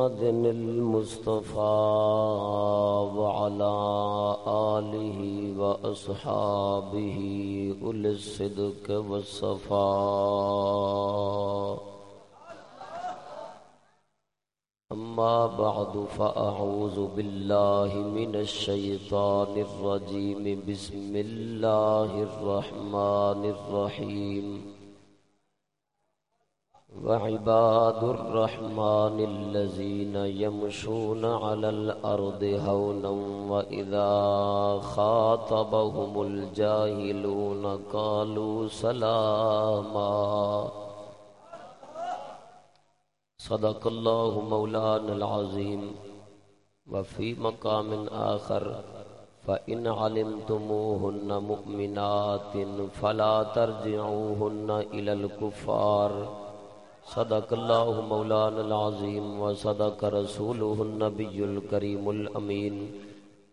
محمد المصطفى وعلى آله وأصحابه أولي الصدق والصفاء. أما بعد، فأعوذ بالله من الشيطان الرجيم. بسم الله الرحمن الرحيم. وعباد الرحمن الذين يمشون على الأرض هونا وإذا خاطبهم الجاهلون قالوا سلاما. صدق الله مولانا العظيم. وفي مقام آخر، فإن علمتموهن مؤمنات فلا ترجعوهن إلى الكفار. صدق الله مولانا العظيم وصدق رسوله النبي الكريم الأمين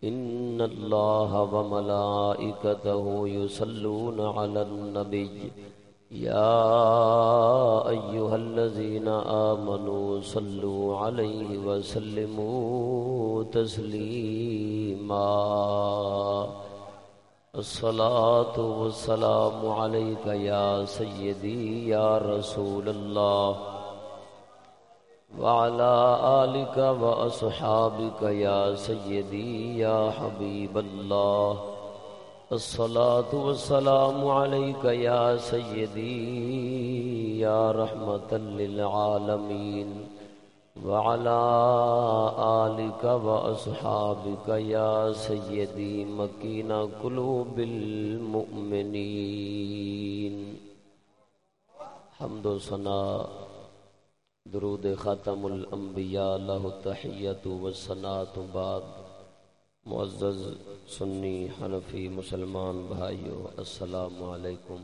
إن الله وملائكته يصلون على النبي يا أيها الذين آمنوا صلوا عليه وسلموا تسليما الصلاة والسلام عليك يا سيدي، يا رسول الله. وعلى آلك وأصحابك يا سيدي، يا حبيب الله. الصلاة والسلام عليك يا سيدي، يا رحمة للعالمين. وعلى آلك وأصحابك يا سيدي مكين قلوب المؤمنين. حمد و سنا درود ختم الانبیاء له تحیت و سنات بعد. معزز سنی حنفی مسلمان بھائیو، السلام علیکم.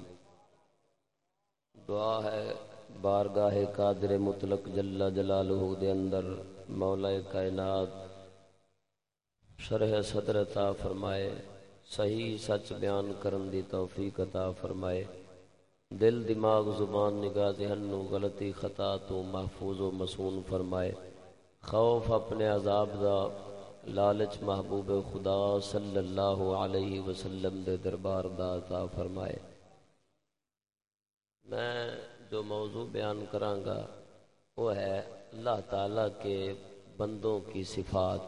دعا ہے بارگاہ قادر مطلق جل جلالہ دے اندر مولا کائنات شرح صدر عطا فرمائے، صحیح سچ بیان کرن دی توفیق عطا فرمائے۔ دل، دماغ، زبان نگاہ ذہن نو غلطی، خطا تو محفوظ و مسون فرمائے۔ خوف اپنے عذاب دا لالچ محبوب خدا صلی اللہ علیہ وسلم دے دربار دا عطا فرمائے۔ میں جو موضوع بیان گا وہ ہے اللہ تعالی کے بندوں کی صفات۔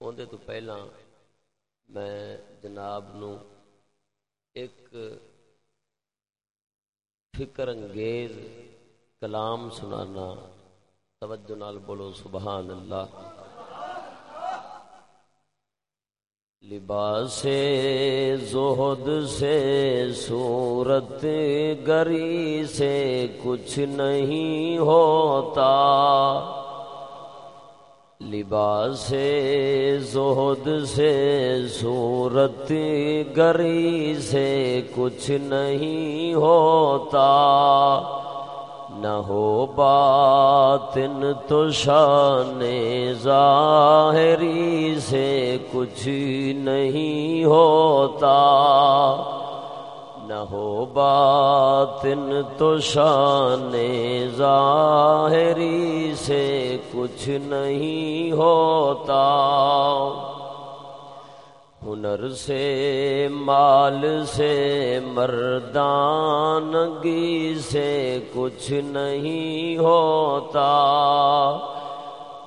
اندر تو پہلا میں جناب نو ایک فکر انگیز کلام سنانا، توجہ نال بولو سبحان اللہ۔ لباس زہد سے، صورت گری سے کچھ نہیں ہوتا۔ لباس زہد سے، صورت گری سے کچھ نہیں ہوتا۔ نہ ہو باطن تو شان ظاہری سے کچھ نہیں ہوتا۔ نہ ہو باطن تو شان ظاہری سے کچھ نہیں ہوتا۔ ہنر سے، مال سے، مردانگی سے کچھ نہیں ہوتا۔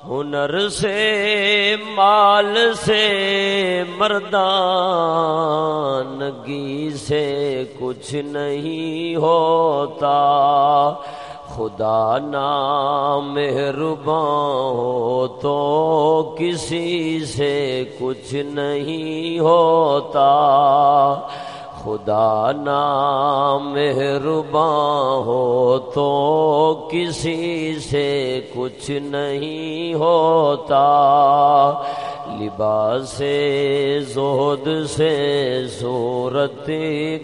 ہنر سے، مال سے، مردانگی سے کچھ نہیں ہوتا۔ خدا نام مہربان ہو تو کسی سے کچھ نہیں ہوتا۔ خدا نام مہربان ہو تو کسی سے کچھ نہیں ہوتا۔ لباس زہد سے، صورت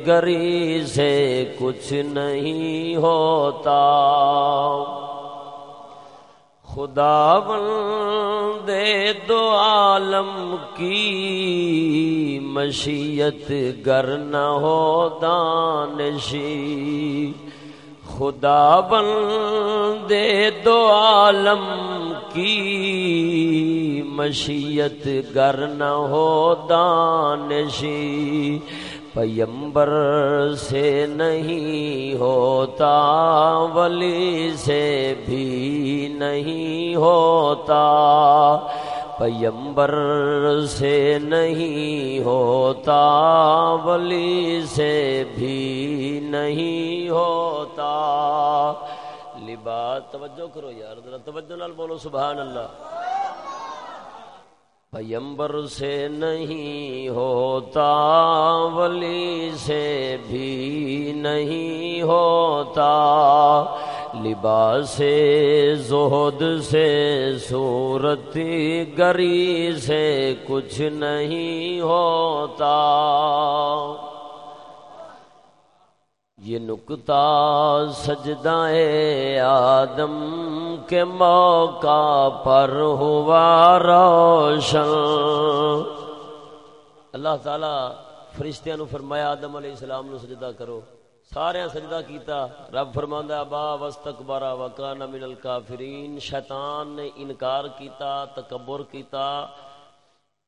گری سے کچھ نہیں ہوتا۔ خدا دے دو عالم کی مشیت گر نہ ہو دانشی۔ خدا بن دے دو عالم کی مشیت گر نہ ہو دانشی، پیمبر سے نہیں ہوتا، ولی سے بھی نہیں ہوتا۔ پیمبر سے نہیں ہوتا، ولی سے بھی نہیں ہوتا۔ لباس، توجہ کرو یار، ذرا توجہ نال بولو، سبحان اللہ۔ پیمبر سے نہیں ہوتا، ولی سے بھی نہیں ہوتا۔ لباس زہد سے صورت گری سے کچھ نہیں ہوتا۔ یہ نکتا سجدہ آدم کے موقع پر ہوا روشن۔ اللہ تعالی فرشتیاں نو فرمایا، آدم علیہ السلام نو سجدہ کرو۔ سارے سجدہ کیتا۔ رب فرماندا ابا واستکبر وکان من الکافرین۔ شیطان نے انکار کیتا، تکبر کیتا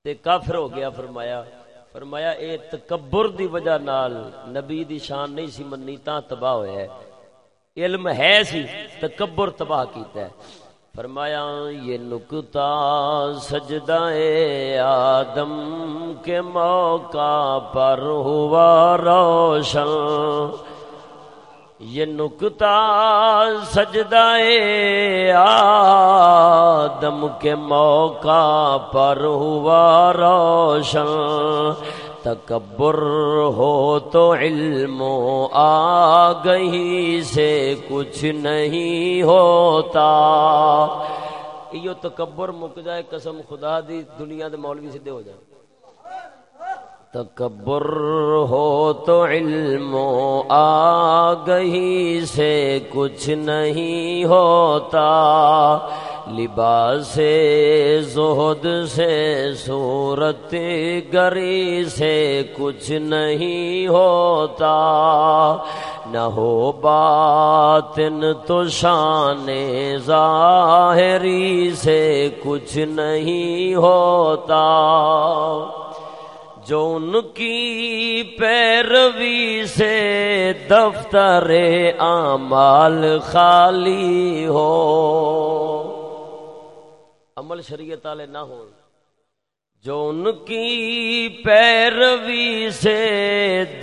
تے کافر ہو گیا، فرمایا۔ فرمایا، اے تکبر دی وجہ نال نبی دی شان نہیں سی منی تا تباہ ہویا ہے۔ علم ہے سی، تکبر تباہ کیتا ہے۔ فرمایا، یہ نکتا سجدہ آدم کے موقع پر ہوا روشن۔ یہ نکتا سجدہ آدم کے موقع پر ہوا روشن۔ تکبر ہو تو علم آ گئی سے کچھ نہیں ہوتا۔ یہ تکبر مک جائے، قسم خدا دی، دنیا دے مولوی سیدھے ہو جائے۔ تکبر ہو تو علم آ گئی سے کچھ نہیں ہوتا۔ لباس زہد سے، صورت گری سے کچھ نہیں ہوتا۔ نہ ہو باطن تو شان ظاہری سے کچھ نہیں ہوتا۔ جو ان کی پیروی سے دفتر اعمال خالی ہو۔ عمل شریعت والے نہ ہو جو ان کی پیروی سے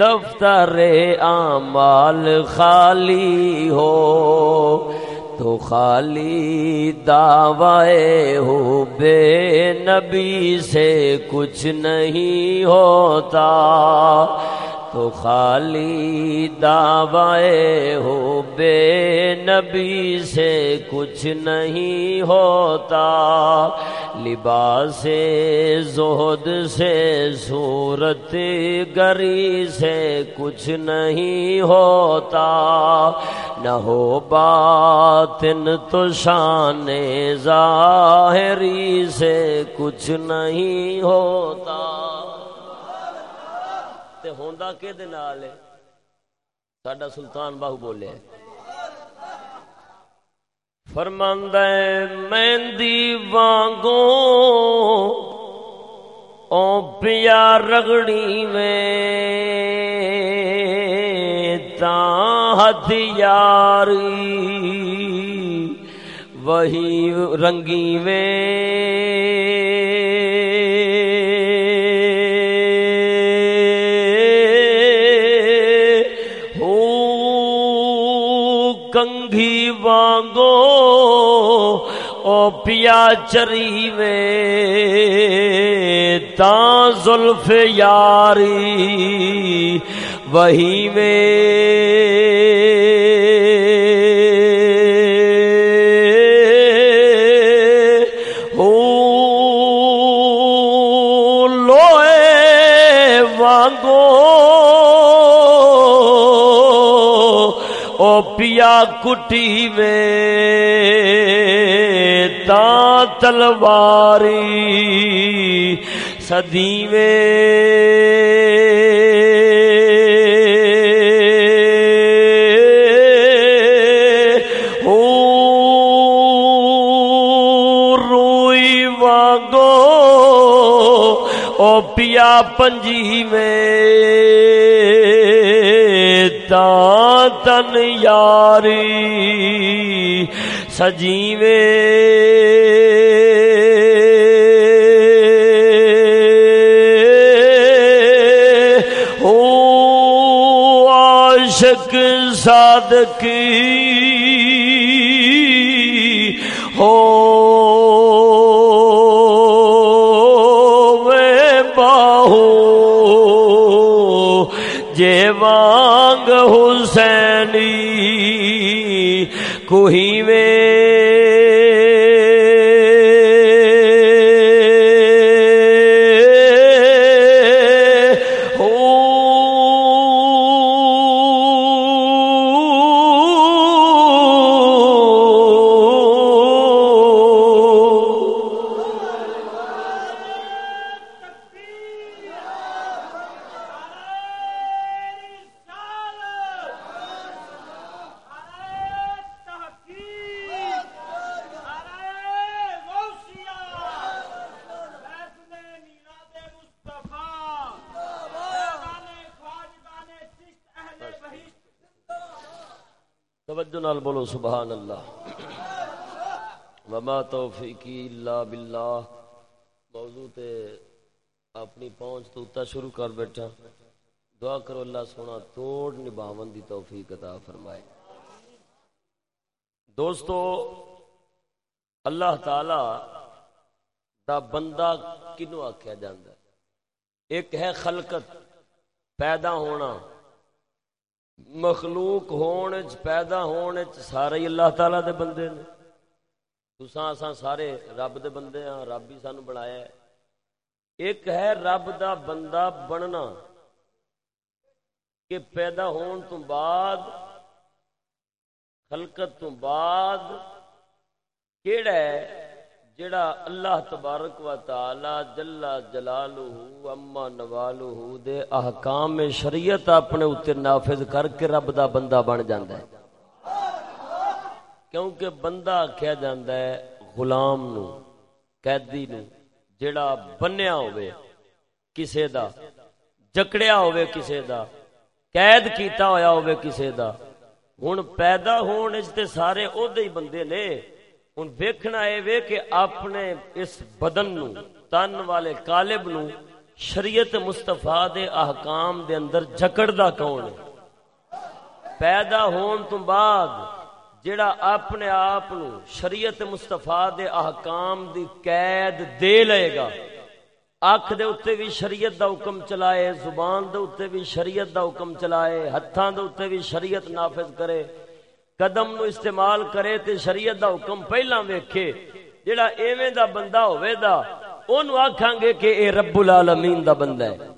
دفتر اعمال خالی ہو، تو خالی دعوے ہو، بے نبی سے کچھ نہیں ہوتا۔ تو خالی دعوے ہو بے نبی سے کچھ نہیں ہوتا۔ لباس زہد سے، صورت گری سے کچھ نہیں ہوتا۔ نہ ہو باطن تو شان ظاہری سے کچھ نہیں ہوتا۔ ہوندا کے دے نال ہے؟ ساڈا سلطان باہو بولے۔ فرماندا ہے، مہندی وانگو او پیا رگڑی میں تا ہتھ یاری وہی رنگی میں پیا چری میں تا زلف یاری وہی وے میں وانگو او پیا کٹی میں تا تلواری سدی روئی وانگو او پیا پنجی میں تن یاری سجیوے کی ہو باہو وانگ حسینی کوئی توجہ نال بولو، سبحان اللہ۔ وما توفیقی اللہ باللہ۔ موضوع تے اپنی پہنچ تو اتا شروع کر بیٹھا۔ دعا کرو اللہ سونا توڑ نباون دی توفیق عطا فرمائے۔ دوستو، اللہ تعالی دا بندہ کنو آکھیا جاندا ہے؟ ایک ہے خلقت، پیدا ہونا۔ مخلوق ہون پیدا ہون سارے ہی اللہ تعالی دے بندے نے۔ تساں اساں سارے رب دے بندے ہاں رب ہی سانو بنایا ہے۔ ایک ہے رب دا بندہ بننا کہ پیدا ہون تو بعد، خلقت تو بعد، کیڑا ہے؟ جڑا اللہ تبارک و تعالی جل جلالہ اما نوالہ دے احکام شریعت اپنے اوتے نافذ کر کے رب دا بندہ بن جاندا ہے۔ کیونکہ بندہ کہیا جاندا ہے غلام نو، قیدی نو، جڑا بنیا ہوئے کسے دا، جکڑیا ہوئے کسے دا، قید کیتا ہویا ہوئے کسے دا۔ ہن پیدا ہون اس تے سارے او دے بندے نے۔ ہوں ویکھنا یہ وے کہ اپنے اس بدن نو، تن والے کالب نو شریعت مستفا دے احکام دے اندر جکڑدا کون ہے؟ پیدا ہون تو بعد جڑا اپنے آپ نو شریعت مستفا دے احکام دی قید دے لے گا۔ اکھ دے اتے بھی شریعت دا حکم چلائے، زبان دے اتے بھی شریعت دا حکم چلائے، ہتھاں دے اتے بھی شریعت نافذ کرے۔ قدم نو استعمال کرے تے شریعت دا حکم پہلا ویکھے، جڑا ایویں دا بندہ ہوے دا، اونوں آکھاں گے کہ اے رب العالمین دا بندہ ہے۔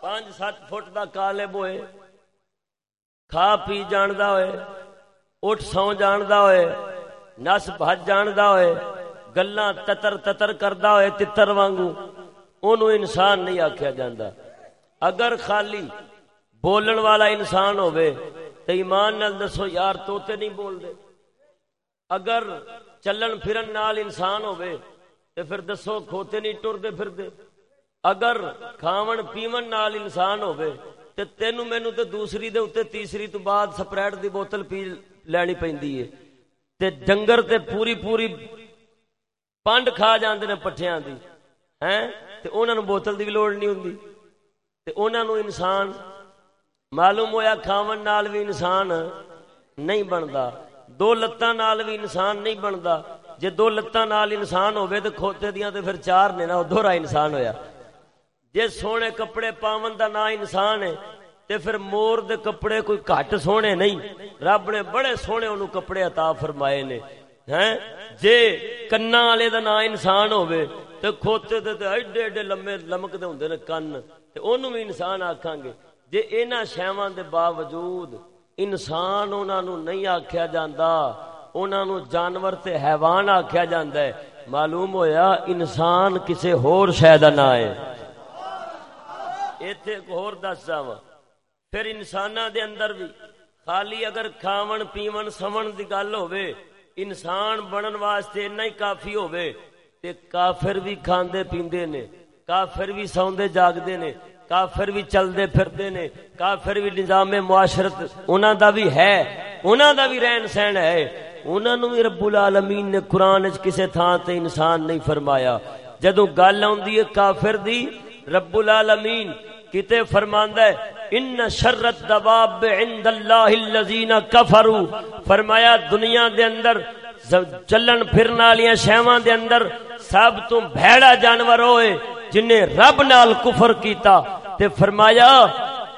پانچ سات فٹ دا کالب ہوئے، کھا پی جاندا ہوئے، اٹھ سو جاندا ہوئے، نس بھج جاندا ہوئے، گلاں تتر تتر کردا ہوئے تتر وانگو، اونوں انسان نہیں آکھیا جاندا۔ اگر خالی بولن والا انسان ہوئے تو ایمان نال دسو، یار توتے نہیں بول دے اگر چلن پھرن نال انسان ہوئے تو پھر دسو، کھوتے نہیں ٹر پھر دے اگر کھاون پیون نال انسان ہوئے تے تینو مینو تے دوسری دے اتے تیسری تو بعد سپریٹ دی بوتل پی لینی پیندی ہے۔ تے ڈنگر تے پوری پوری پانڈ کھا جاندے نے پٹھیاں دی۔ ہیں؟ تے انہاں نو بوتل دی بھی لوڑ نہیں ہوندی۔ تے انہاں نو انسان معلوم ہویا کھاون نال بھی انسان نہیں بنتا دو لتاں نال بھی انسان نہیں بنتا جے دو لتاں نال انسان ہوئے تو کھوتے دیاں تے پھر چار نے نا دوہرا انسان ہویا۔ جے سونے کپڑے پاون دا نا انسان ہے، تے پھر مور دے کپڑے کوئی گھٹ سونے نہیں۔ رب نے بڑے سونے انہوں کپڑے عطا فرمائے نے۔ ہیں؟ جے کنا والے دا نا انسان ہوئے تے کھوتے تے ایڈے ایڈے لمے لمک دے ہوندے نے کن، تے اونوں بھی انسان آکھاں گے۔ جے انہاں شیواں دے باوجود انسان انہاں نو نہیں آکھیا جاندا، انہاں نو جانور تے حیوان آکھیا جاندا ہے، معلوم ہویا انسان کسے ہور شے دا نام ہے۔ ایتھے ایک ہور دس جاواں۔ پھر انساناں دے اندر بھی خالی اگر کھاون، پیون سمن دی گل ہوے انسان بنن واسطے اتنا ہی کافی ہوے تے کافر بھی کھاندے پیندے نے، کافر بھی سوندے جاگدے نے کافر بھی چلدے پھردے نے، کافر بھی نظام معاشرت انہاں دا بھی ہے، انہاں دا بھی رہن سہن ہے۔ انہاں نو بھی رب العالمین نے قرآن وچ کسے تھان تے انسان نہیں فرمایا۔ جدوں گل آوندی ہے کافر دی، رب العالمین کتے فرماندا ہے، ان شرت دواب عند اللہ الذین کفروا فرمایا، دنیا دے اندر، چلن پھرن والیاں شیواں دے اندر سب تو بھیڑا جانور ہوئے جن نے رب نال کفر کیتا۔ تے فرمایا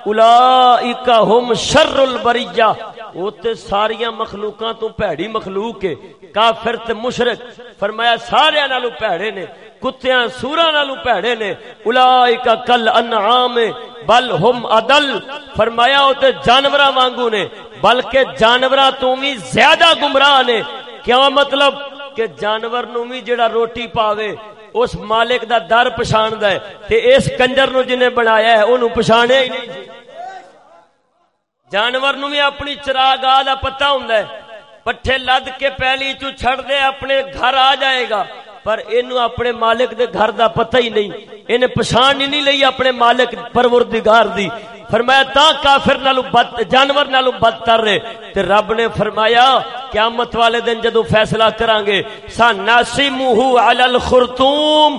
اولائک ہم شر البریہ. وہ تے ساریاں مخلوقاں تو پیڑی مخلوق ہے، کافر تے مشرک۔ فرمایا سارے نالو پیڑے نے، کتیاں سورا نالو پیڑے نے اولائک کل انعام بل ہم عدل۔ فرمایا او تے جانوراں وانگو نے، بلکہ جانوراں تو بھی زیادہ گمراہ نے۔ کیا مطلب؟ کہ جانور نو بھی جڑا روٹی پاوے اس مالک دا در پچھاند ہے تے اس کنجر نو جنہیں بنایا ہے، انہوں پچھانے ہی نہیں جی۔ جانور نو بھی اپنی چراغ دا پتہ ہوں پٹھے لد کے پہلی چو چھڑ دے، اپنے گھر آ جائے گا۔ پر اینو اپنے مالک دے گھر دا پتہ ہی نہیں۔ انہیں پچھان ہی نہیں لئی اپنے مالک پروردگار دی۔ فرمایا تا کافر نالو بد، جانور نالو بدتر رہے۔ تے رب نے فرمایا، قیامت والے دن جدو فیصلہ کران گے سا موہو علی الخرطوم۔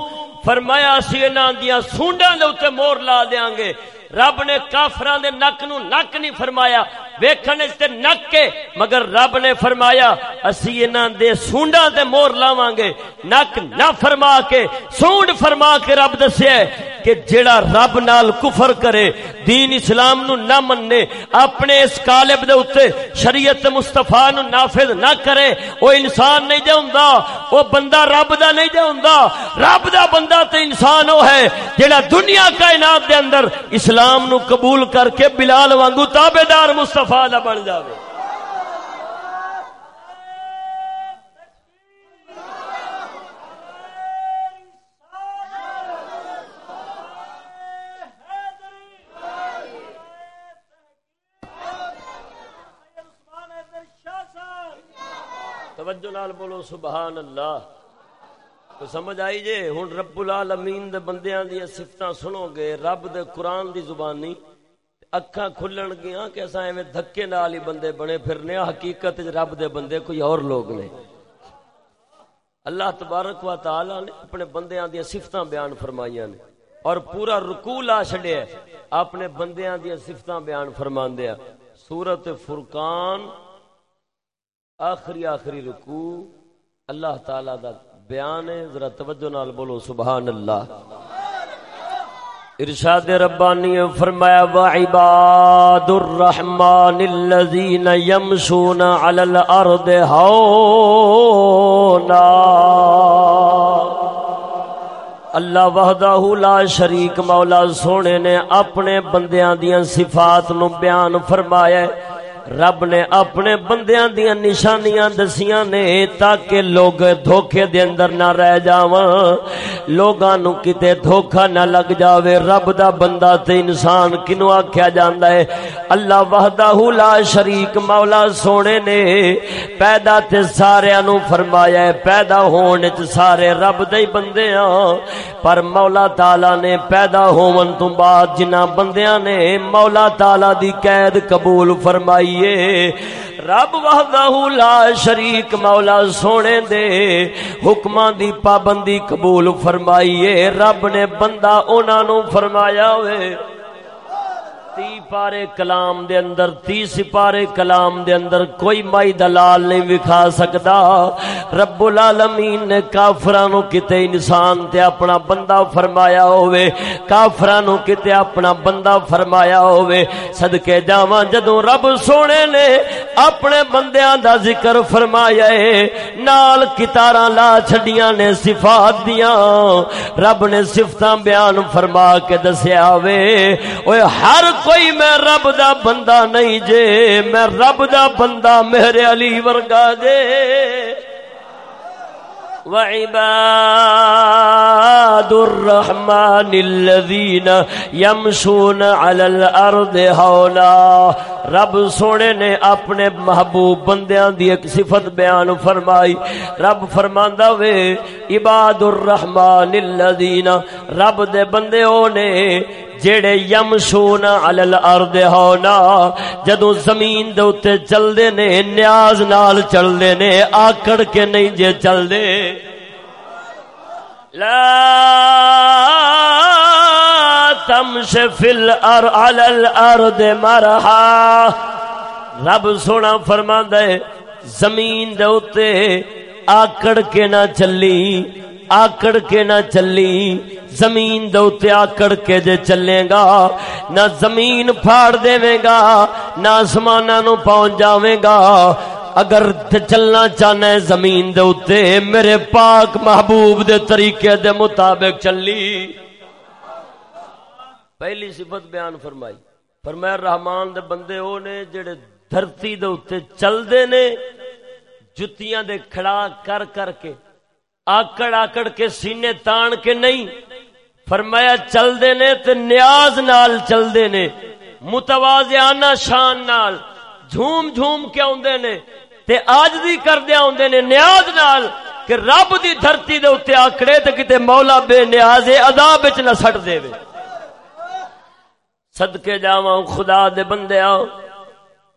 فرمایا، اسی انہاں دیاں سونڈاں دے اوتے مور لا دیاں گے رب نے کافراں دے نک نو نک نہیں فرمایا۔ ویکھن تے نک کے، مگر رب نے فرمایا، اسی انہاں دے سونڈاں تے مور لاواں گے نک نہ فرما کے، سونڈ فرما کے رب دسیا ہے کہ جڑا رب نال کفر کرے، دین اسلام نو نہ مننے، اپنے اس قالب دے اوتے شریعت مصطفی نو نافذ نہ کرے، او انسان نہیں دے ہوندا، او بندہ رب دا نہیں دے ہوندا۔ رب دا بندہ تے انسان او ہے جڑا دنیا کائنات دے اندر اسلام نو قبول کر کے بلال وانگو تابعدار مصطفی مصطفیٰ دا بن جاوے۔ توجہ نال بولو، سبحان اللہ۔ تو سمجھ آئی جے؟ ہن رب العالمین دے بندیاں دی صفتاں سنو گے، رب دے قرآن دی زبانی۔ اکھاں کھلن گیا کہ اساں ایویں دھکے نال ہی بندے بنے پھرنے حقیقت رب دے بندے کوئی اور لوگ نے۔ اللہ تبارک و تعالی نے اپنے بندیاں دی صفتاں بیان فرمائیاں نے۔ اور پورا رکوع لا چھڈیا اپنے بندیاں دی صفتاں بیان فرماندیا سورۃ فرقان، آخری آخری رکوع، اللہ تعالی دا بیان ہے۔ ذرا توجہ نال بولو، سبحان اللہ۔ ارشاد ربانی فرمایا وعباد الرحمن الذین يمشون علی الارض ہونا اللہ وحدہ لا شریک مولا سونے نے اپنے بندیاں دیاں صفات نو بیان فرمایا ہے۔ رب نے اپنے بندیاں دیا نشانیاں دسیاں نے تاکہ لوگ دھوکے دے اندر نہ رہ جاواں۔ لوگاں نو کتے دھوکا نہ لگ جاوے۔ رب دا بندہ تے انسان کنو آکھیا جاندا ہے؟ اللہ وحدہ لا شریک، مولا سونے نے پیدا تے سارے نو فرمایا ہے۔ پیدا ہونے تے سارے رب دے ہی بندے ہاں پر مولا تعالی نے پیدا ہون تو بعد جنہ بندیاں نے مولا تعالی دی قید قبول فرمائی۔ رب وحدہ لا شریک، مولا سونے دے حکماں دی پابندی قبول فرمائیے۔ رب نے بندہ انہاں نو فرمایا ہوئے۔ تی پارے کلام دے اندر، تی سپارے کلام دے اندر کوئی مائی دلال نہیں وکھا سکدا۔ رب العالمین نے کافرانو کتے انسان تے اپنا بندہ فرمایا ہوئے کافرانو کتے اپنا بندہ فرمایا ہوئے صدقے جاواں جدوں رب سونے نے اپنے بندیاں دا ذکر فرمایا ہے، نال کتاراں لا چھڈیاں نے صفات دیاں۔ رب نے صفتاں بیان فرما کے دسیا وے اوے ہر کوئی میں رب دا بندہ نہیں جے، میں رب دا بندہ میرے علی ورگا جے۔ وعباد الرحمن الذين يمشون على الارض حولا۔ رب سونے نے اپنے محبوب بندیاں دی ایک صفت بیان فرمائی۔ رب فرماندا وے عباد الرحمن الذين رب دے بندے او نے جیڑے یمشون علی الارض ہونا، جدوں زمین دے اوتے چلدے نے، نیاز نال چلدے نے، آکڑ کے نہیں جے چلدے۔ لا تمش فی الارض علی الارض مرحا۔ رب سونا فرماندا ہے، زمین دے اوتے آکڑ کے نہ چلی۔ آکڑ کے نہ چلی، زمین دوتے آکڑ کے جے چلے گا، نہ زمین پھاڑ دے گا، نہ آسمانہ نو پہنچ جاوے گا۔ اگر چلنا چاہنا ہے زمین دوتے میرے پاک محبوب دے طریقے دے مطابق چلی۔ پہلی صفت بیان فرمائی۔ فرمایا، رحمان دے بندے ہو نے جڑے دھرتی دے اوتے چل دے نے، جتیاں دے کھڑا کر کر کے آکڑ آکڑ کے سینے تان کے نہیں۔ فرمایا چل دے نے تے نیاز نال چل دے نے۔ متوازیانہ شان نال۔ جھوم جھوم کے آندے نے۔ تے آج دی کر دے آندے نے نیاز نال کہ رب دی دھرتی دے اتے آکڑے تے کتے مولا بے نیاز عذاب وچ نہ سٹ دے وے صدقے جاواں، خدا دے بندے آؤ۔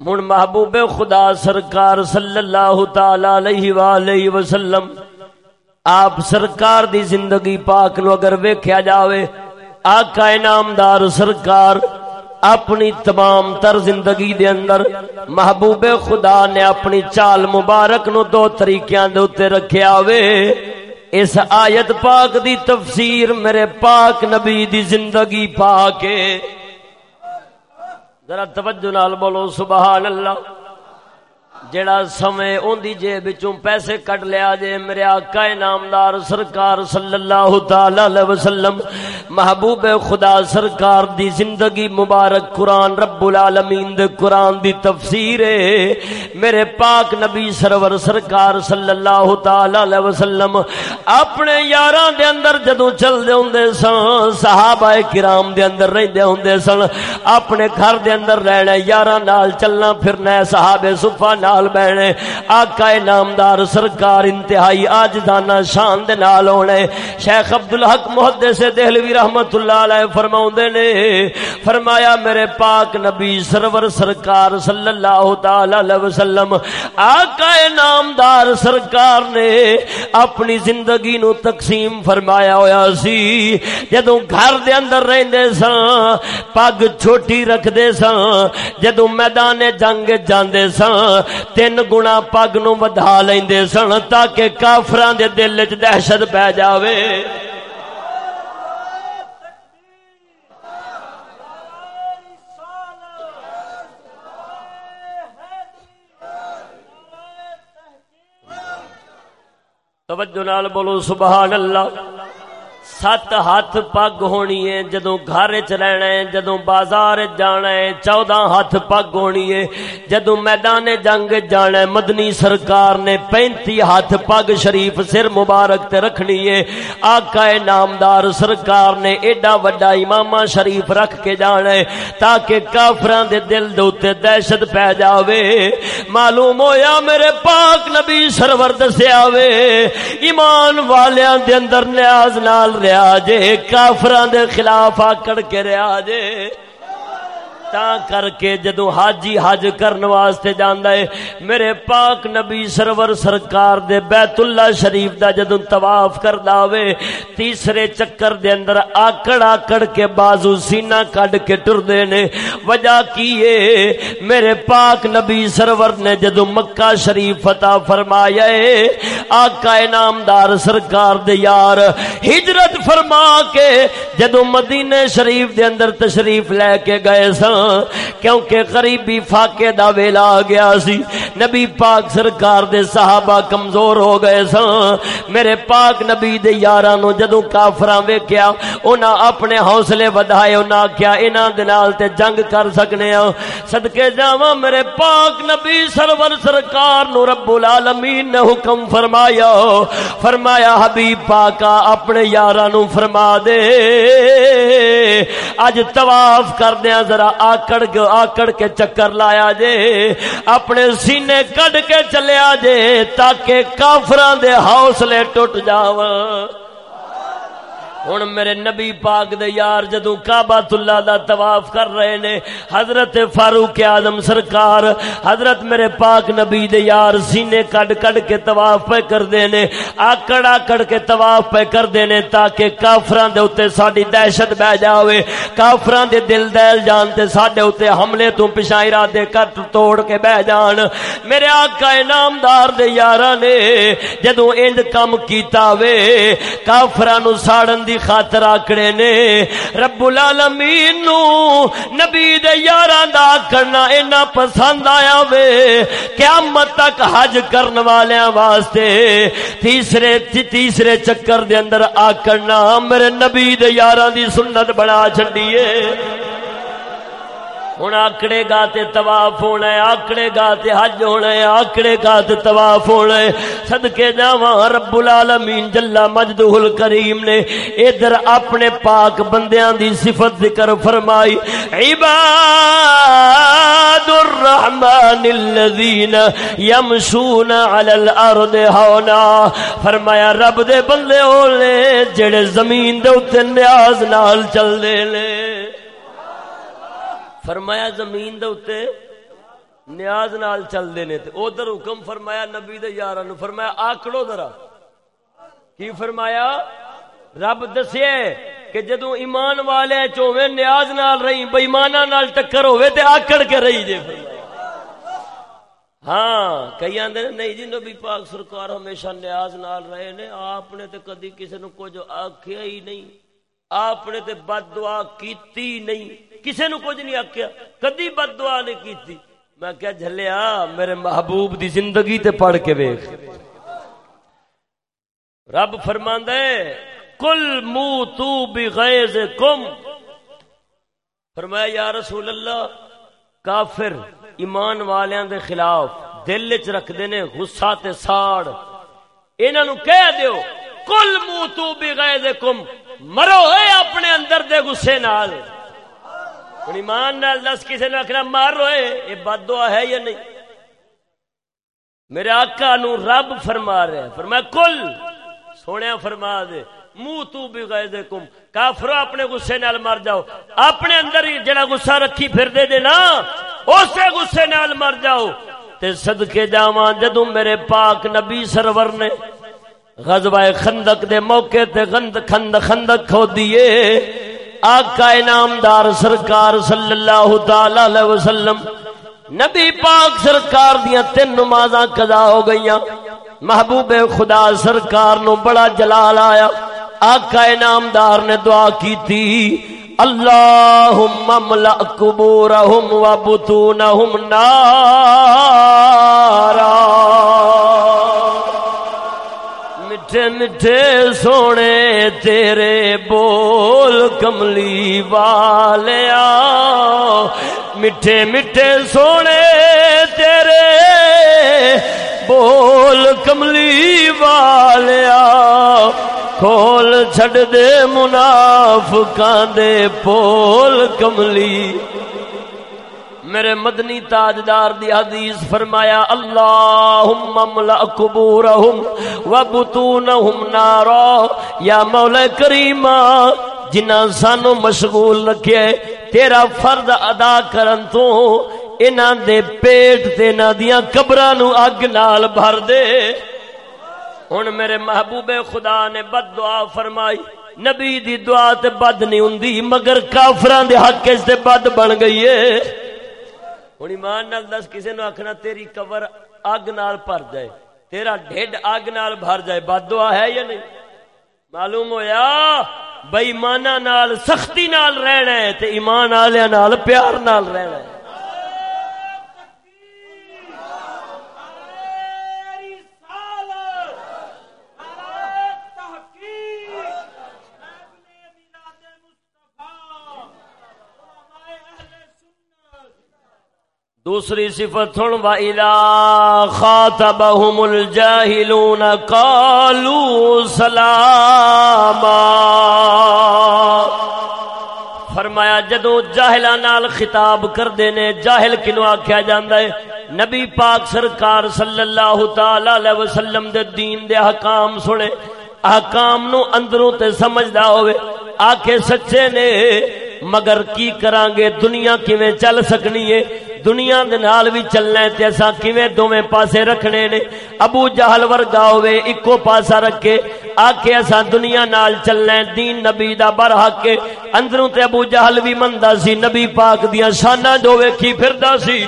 من محبوب خدا سرکار صلی اللہ تعالی علیہ وآلہ وسلم۔ آپ سرکار دی زندگی پاک نو اگر ویکھیا جاوے، آقا انعامدار سرکار اپنی تمام تر زندگی دے اندر محبوب خدا نے اپنی چال مبارک نو دو طریقیاں دے اوتے رکھیا وے اس آیت پاک دی تفسیر میرے پاک نبی دی زندگی پاک ہے۔ ذرا توجہ نال بولو، سبحان اللہ۔ جڑا سمے اون دی جیب وچوں پیسے کٹ لیا جے میرے آقا نامدار سرکار صلی اللہ تعالی علیہ وسلم، محبوب خدا سرکار دی زندگی مبارک قرآن رب العالمین دے قرآن دی تفسیر ہے۔ میرے پاک نبی سرور سرکار صلی اللہ تعالی علیہ وسلم، اپنے یاراں دے اندر جدوں چل دے ہوندے سن، صحابہ کرام دے اندر رہندے ہوندے سن، اپنے گھر دے اندر رہنا، یاراں نال چلنا پھرنا، صحابہ صفہ نال بہنے۔ آقا نامدار سرکار انتہائی آج دانا شان دے نال ہونے۔ شیخ عبدالحق محدث دہلوی رحمت اللہ علیہ فرماؤں دے نے، فرمایا، میرے پاک نبی سرور سرکار صلی اللہ تعالی علیہ وسلم، آقا نامدار سرکار نے اپنی زندگی نو تقسیم فرمایا ہویا سی۔ جدوں گھر دے اندر رہندے سن پگ چھوٹی رکھ دے سن جدوں میدان جنگ جاندے سن تین گنا پگ نو ودھا لیندے سن تاکہ کافراں دے دل وچ دہشت پہ جاوے۔ توجہ نال بولو، سبحان اللہ۔ سات ہاتھ پگ ہونی ہے جدو گھر چ رہنا ہے جدو بازار جانا ہے، چودہ ہاتھ پگ ہونی ہے۔ جدو میدان جنگ جانا ہے، مدنی سرکار نے پینتی ہاتھ پگ شریف سر مبارک تے رکھنی ہے۔ آقا نامدار سرکار نے ایڈا وڈا امام شریف رکھ کے جانا ہے تاکہ کافران دے دل دوتے دہشت پہ جاوے۔ معلوم ہویا میرے پاک نبی سرور دسیا وے، ایمان والیاں دے اندر نیاز نال رہا جے کافران دے خلاف آکڑ کے رہا جے۔ تا کر کے جدو حاجی حج کرن واسطے جاندا ہے، میرے پاک نبی سرور سرکار دے بیت اللہ شریف دا جدو طواف کردا ہوے تیسرے چکر دے اندر آکڑ آکڑ کے بازو سینہ کڈ کے ٹردے نے۔ وجہ کی ہے، میرے پاک نبی سرور نے جدو مکہ شریف فتح فرمایا ہے، آقا انعامدار سرکار دے یار، ہجرت فرما کے جدو مدینے شریف دے اندر تشریف لے کے گئے سن کیونکہ غریبی فاقے دا ویلا آ گیا سی۔ نبی پاک سرکار دے صحابہ کمزور ہو گئے سن میرے پاک نبی دے یاراں نو جدوں کافراں ویکھیا، انہاں اپنے حوصلے ودھائے، انہاں کیا انہاں دے نال تے جنگ کر سکنے ہاں۔ صدقے جاواں میرے پاک نبی سرور سرکار نو رب العالمین نے حکم فرمایا۔ فرمایا، حبیب پاکا، اپنے یاراں نو فرما دے۔ اج طواف کردیا ذرا آکڑ آکڑ کے چکر لایا جے۔ اپنے سینے کڈ کے چلیا جے تاکہ کافران دے حوصلے ٹوٹ جاواں۔ ہوں میرے نبی پاک دے یار جدو کعبۃ اللہ دا طواف کر رہے نے، حضرت فاروق اعظم سرکار، حضرت میرے پاک نبی دے یار سینے کڈ کڈ کے طواف پہ کر دے نے، آکڑ آکڑ کے طواف پہ کر دے نے تاکہ کافراں دے اوتے ساڈی دہشت بہ جاوے۔ کافراں دے دل دل جان تے ساڈے اوتے حملے تو پیچھے ارادے کٹ توڑ کے بہ جان۔ میرے آقا انعامدار دے یاراں نے جدو انج کم کیتا وے، کافراں نو ساڑن دی خاطر آکڑے نے رب العالمین نو نبی دے یاراں دا کرنا اینا پسند آیا وے۔ قیامت تک حج کرن والیاں واسطے تیسرے تیسرے چکر دے اندر آکڑنا، میرے نبی دے یاراں دی سنت بنا چھڈیے۔ ہوں آکڑے گا تے طواف ہونا ہے آکڑے گا تے حج ہونا ہے آکڑے گا تے طواف ہونا ہے صدقے جاواں رب العالمین جل مجدہ الکریم نے ادھر اپنے پاک بندیاں دی صفت ذکر فرمائی عباد الرحمن الذين يمشون على الارض هونا فرمایا رب دے بندے ہولے جڑے زمین دے اوتے نیاز نال چل دے لے فرمایا زمین دے اتے نیاز نال چل دے نے تے ادھر حکم فرمایا نبی دے یاراں نو فرمایا آکڑو ذرا۔ کی فرمایا؟ رب دسے کہ جدوں ایمان والے چووے نیاز نال رہی بے ایماناں نال ٹکر ہوے تے آکڑ کے رہی جے فرمایا۔ ہاں کئی آندے نہیں جی نبی پاک سرکار ہمیشہ نیاز نال رہے نے۔ آپ نے تے کدی کسی نو کچھ آکھیا ہی نہیں۔ آپ نے تے بد دعا کیتی نہیں۔ کسی نو کچھ نہیں آکیا کدی بد دعا نہیں کیتی۔ میں کیا جھلیا، میرے محبوب دی زندگی تے پڑھ کے ویکھ۔ رب فرماندا ہے کل مو تو موتو بغیظکم۔ فرمایا، یا رسول اللہ، کافر ایمان والیاں دے خلاف دل وچ رکھدے نے غصہ تے ساڑ۔ انہاں نو کہہ دیو کل مو تو موتو بغیظکم۔ مرو اے اپنے اندر دے غصے نال۔ ہوں ایمان نال دس کسی نے آخنا مار روئے، یہ بد دعا ہے یا نہیں؟ میرے آقا نو رب فرما رہے ہیں۔ فرما کل سونے فرما دے منہ تو بھی گئے دے کم کافرو اپنے غصے نال مر جاؤ۔ اپنے اندر ہی جڑا غصہ رکھی پھر دے دے نا اسے غصے نال مر جاؤ۔ تے صدقے جاواں جدوں میرے پاک نبی سرور نے غزوہ خندق دے موقع تے خند خند خندق کھو دیے آقا انعامدار سرکار صلی اللہ تعالی علیہ وسلم، نبی پاک سرکار دیا تین نمازاں قضا ہو گئیاں۔ محبوب خدا سرکار نو بڑا جلال آیا۔ آقا انعامدار نے دعا کی تھی اللہم املأ قبورہم و بطونہم نارا. میٹھے میٹھے سونے تیرے بول کملی والیا۔ میٹھے میٹھے سونے تیرے بول کملی والیا۔ کھول چھڑ دے منافقان دے پول کملی۔ میرے مدنی تاجدار دی حدیث فرمایا، اللہم مملأ قبورہم و بطونہم نارا. یا مولا کریمہ جنہ سانو مشغول رکھے، تیرا فرد ادا کرن تو انہاں دے پیٹ تے نہ دیاں قبراں نو اگ نال بھر دے۔ ہن میرے محبوب خدا نے بد دعا فرمائی۔ نبی دی دعا تے بد نہیں ہوندی، مگر کافراں دے حق اس تے بد بن گئی ہے۔ ہوں ایمان نال دس کسے نو آکھنا تیری قبر اگ نال بھر جائے تیرا ڈھڈ اگ نال بھر جائے بد ہے یا نہیں معلوم ہویا بے ایمانہ نال سختی نال رہنا ہے تے ایمان والے نال پیار نال رہنا ہے دوسری صفت سن و اذا خاطبهم الجاهلون قالوا سلاما فرمایا جدو جاہلاں نال خطاب کردے نے، جاہل کینو آکھیا جاندا ہے؟ نبی پاک سرکار صلی اللہ تعالی علیہ وسلم دے دین دے احکام سنے احکام نو اندروں تے سمجھدا ہوئے آکھے سچے نے مگر کی کرانگے؟ دنیا کیویں چل سکنی ہے؟ دنیا دے نال بھی چلنا ہے تے اساں کیویں دوویں پاسے رکھنے نے؟ ابو جہل ورگا ہوے اکو پاسا رکھے۔ آکھے اساں دنیا نال چلنا ہے، دین نبی دا برحق کے اندروں تے ابو جہل بھی مندا سی، نبی پاک دیاں شاناں جو ویکھی پھردا سی۔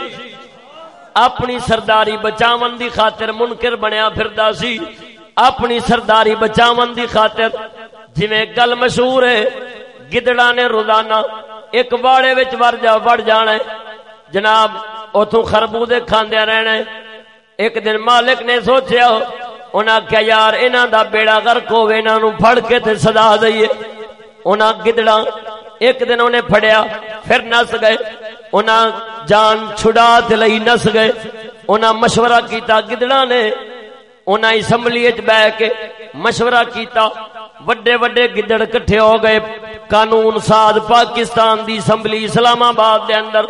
اپنی سرداری بچاون دی خاطر منکر بنیا پھردا سی۔ اپنی سرداری بچاون دی خاطر جویں گل مشہور ہے گدڑا نے روزانہ ایک باڑے وچ ور جا وڑ جانا ہے۔ جناب اتوں خربوزے کھاندیا رہنا ہے۔ ایک دن مالک نے سوچیا، انہاں کیا یار، انہاں دا بیڑا غرق ہوے انہاں نو پھڑ کے تے صدا دئیے۔ انہاں گدڑا ایک دن انہیں پھڑیا، پھر نس گئے۔ انہاں جان چھڑا تے لئی نس گئے۔ انہاں مشورہ کیتا گدڑا نے۔ انہاں اسمبلی وچ بیٹھ کے مشورہ کیتا۔ وڈے وڈے گدڑ کٹھے ہو گئے۔ قانون ساز پاکستان دی اسمبلی اسلام آباد دے اندر۔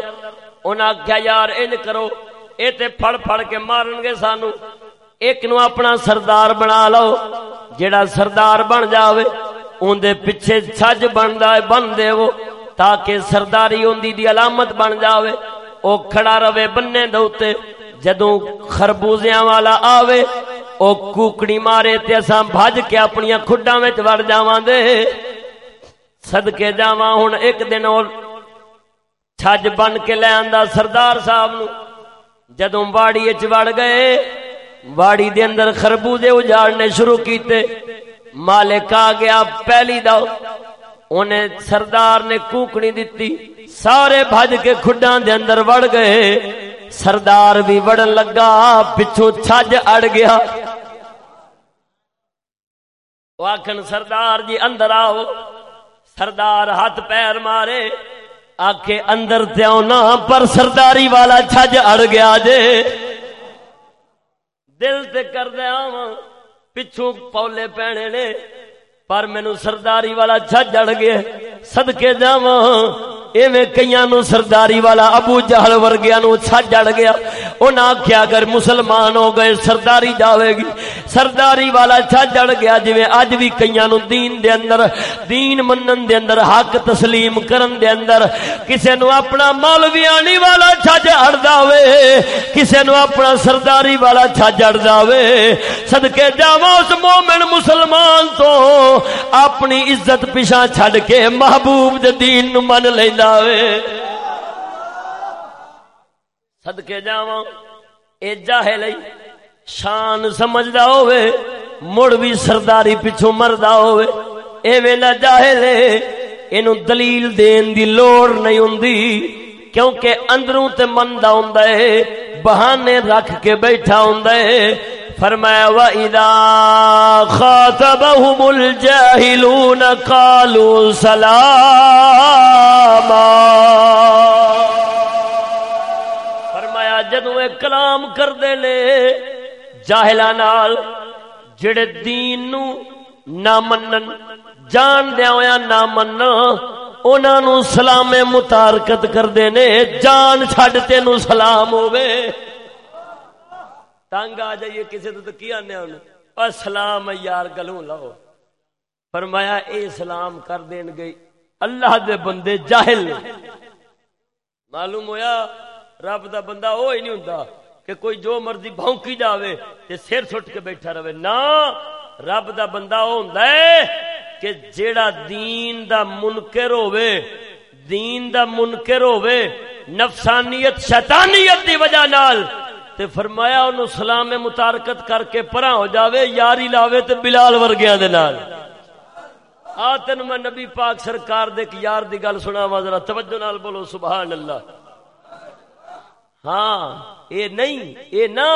انہاں کیا یار، ان کرو۔ اے تے پھڑ پھڑ کے مارن گے سانو۔ ایک نو اپنا سردار بنا لو۔ جیڑا سردار بن جاوے، اون دے پیچھے چھج بندا ہے، بن دے وہ۔ تاکہ سرداری ہوندی دی علامت بن جاوے۔ او کھڑا رہے بننے دوتے جدوں خربوزیاں والا آوے او کوکڑی مارے تے اساں بھج کے اپنی کھڈاں وچ وڑ جاواں دے۔ صدکے جاواں ہن ایک دن اور چھج بن کے لے آندا سردار صاحب نو۔ جدوں واڑی وچ وڑ گئے، واڑی دے اندر خربوزے اجاڑنے شروع کیتے۔ مالک آ گیا پہلی دا انہیں سردار نے کوکڑی دتی سارے بھج کے کھڈاں دے اندر وڑ گئے۔ سردار بھی وڑن لگا پچھو چھج اڑ گیا۔ آخن سردار جی اندر آؤ۔ سردار ہاتھ پیر مارے۔ آکے اندر تیونا پر سرداری والا چھج اڑ گیا جے۔ دل تے کر دیا پچھو پولے پینے نے۔ پر مینو سرداری والا چھج اڑ گیا صدقے جاواں ایویں کئیاں نو سرداری والا ابو جہل ورگیا نو چھڑ گیا۔ انہاں آکھیا اگر مسلمان ہو گئے، سرداری جاوے گی۔ سرداری والا چھڑ گیا، جویں اج بھی کئیاں نو دین دے اندر، دین منن دے اندر، حق تسلیم کرن دے اندر، کسے نو اپنا مولویانی والا چھڑ وے کسے نو اپنا سرداری والا چھڑ وے صدقے جاواں اس مومن مسلمان تو اپنی عزت پیچھے چھڈ کے محبوب دے دین نو من لیندا وے صدقے جاواں، اے جاہل شان سمجھدا ہوے مڑ بھی سرداری پیچھوں مردا ہوے ایویں نہ جاہل اینو دلیل دین دی لوڑ نہیں ہوندی، کیونکہ اندروں تے مندا ہوندا ہے، بہانے رکھ کے بیٹھا ہوندا ہے۔ فرمایا، وَإِذَا خَاطَبَهُمُ الْجَاهِلُونَ قَالُوا سَلَامًا۔ فرمایا، جدوں اے کلام کردے نے جاہلاں نال جڑے دین نو نہ منن، جان دیا ہویا نہ منن، انہاں نو سلام متارکت کردے نے، جان چھڈ تینو سلام ہوے تنگ آ جائیے کسی تو کی آنے اور سلام یار، گلوں لاؤ۔ فرمایا، اے سلام کر دین گئی۔ اللہ دے بندے جاہل معلوم ہویا، رب دا بندہ وہ ہی نہیں ہوں کہ کوئی جو مرضی بھونکی جاوے تے سر سٹ کے بیٹھا رہے۔ نا رب دا بندہ وہ ہوں کہ جیڑا دین دا منکر ہوئے دین دا منکر ہوئے نفسانیت، شیطانیت دی وجہ نال تے فرمایا انہوں سلام متارکت کر کے پرا ہو جاوے، یاری لاوے تے بلال ورگیاں دے نال۔ آتن میں نبی پاک سرکار دے کہ یار دی گل سنا ذرا توجہ نال بولو سبحان اللہ ہاں اے نہیں، اے نا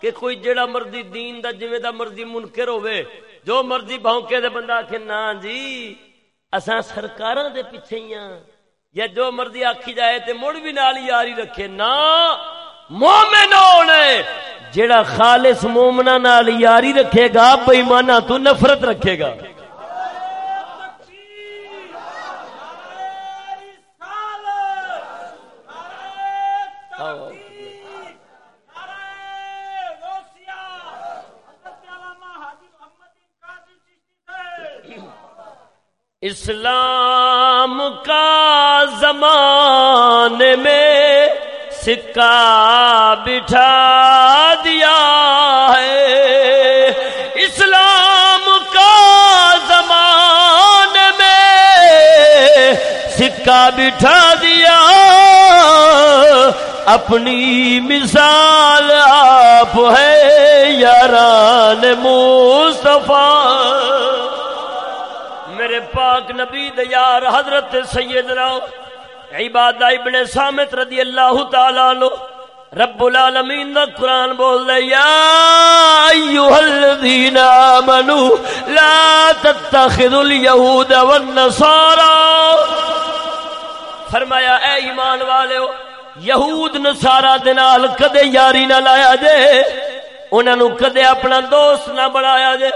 کہ کوئی جڑا مرضی دین دا، جویں دا مرضی منکر ہوے جو مرضی بھونکے دے بندہ کہ نا جی اساں سرکاراں دے پیچھے ہی ہاں۔ یا جو مرضی آکھی جائے تے مڑ بھی نال یاری رکھے نا مومن ہونے جڑا خالص مومنا نال یاری رکھے گا بے ایمانہ تو نفرت رکھے گا۔ اسلام کا زمان میں سکہ بٹھا دیا ہے۔ اسلام کا زمان میں سکہ بٹھا دیا۔ اپنی مثال آپ ہے یاران مصطفیٰ۔ میرے پاک نبی دیار حضرت سیدنا عباد ابن سامت رضی اللہ تعالیٰ لو رب العالمین دا قرآن بول دے، یا ایوہ الذین آمنوا لا تتخذوا اليہود والنصارا۔ فرمایا، اے ایمان والے ہو یہود نصارا دنال کدے یاری نہ لایا جے، انہاں نو کدے اپنا دوست نہ بنایا جے۔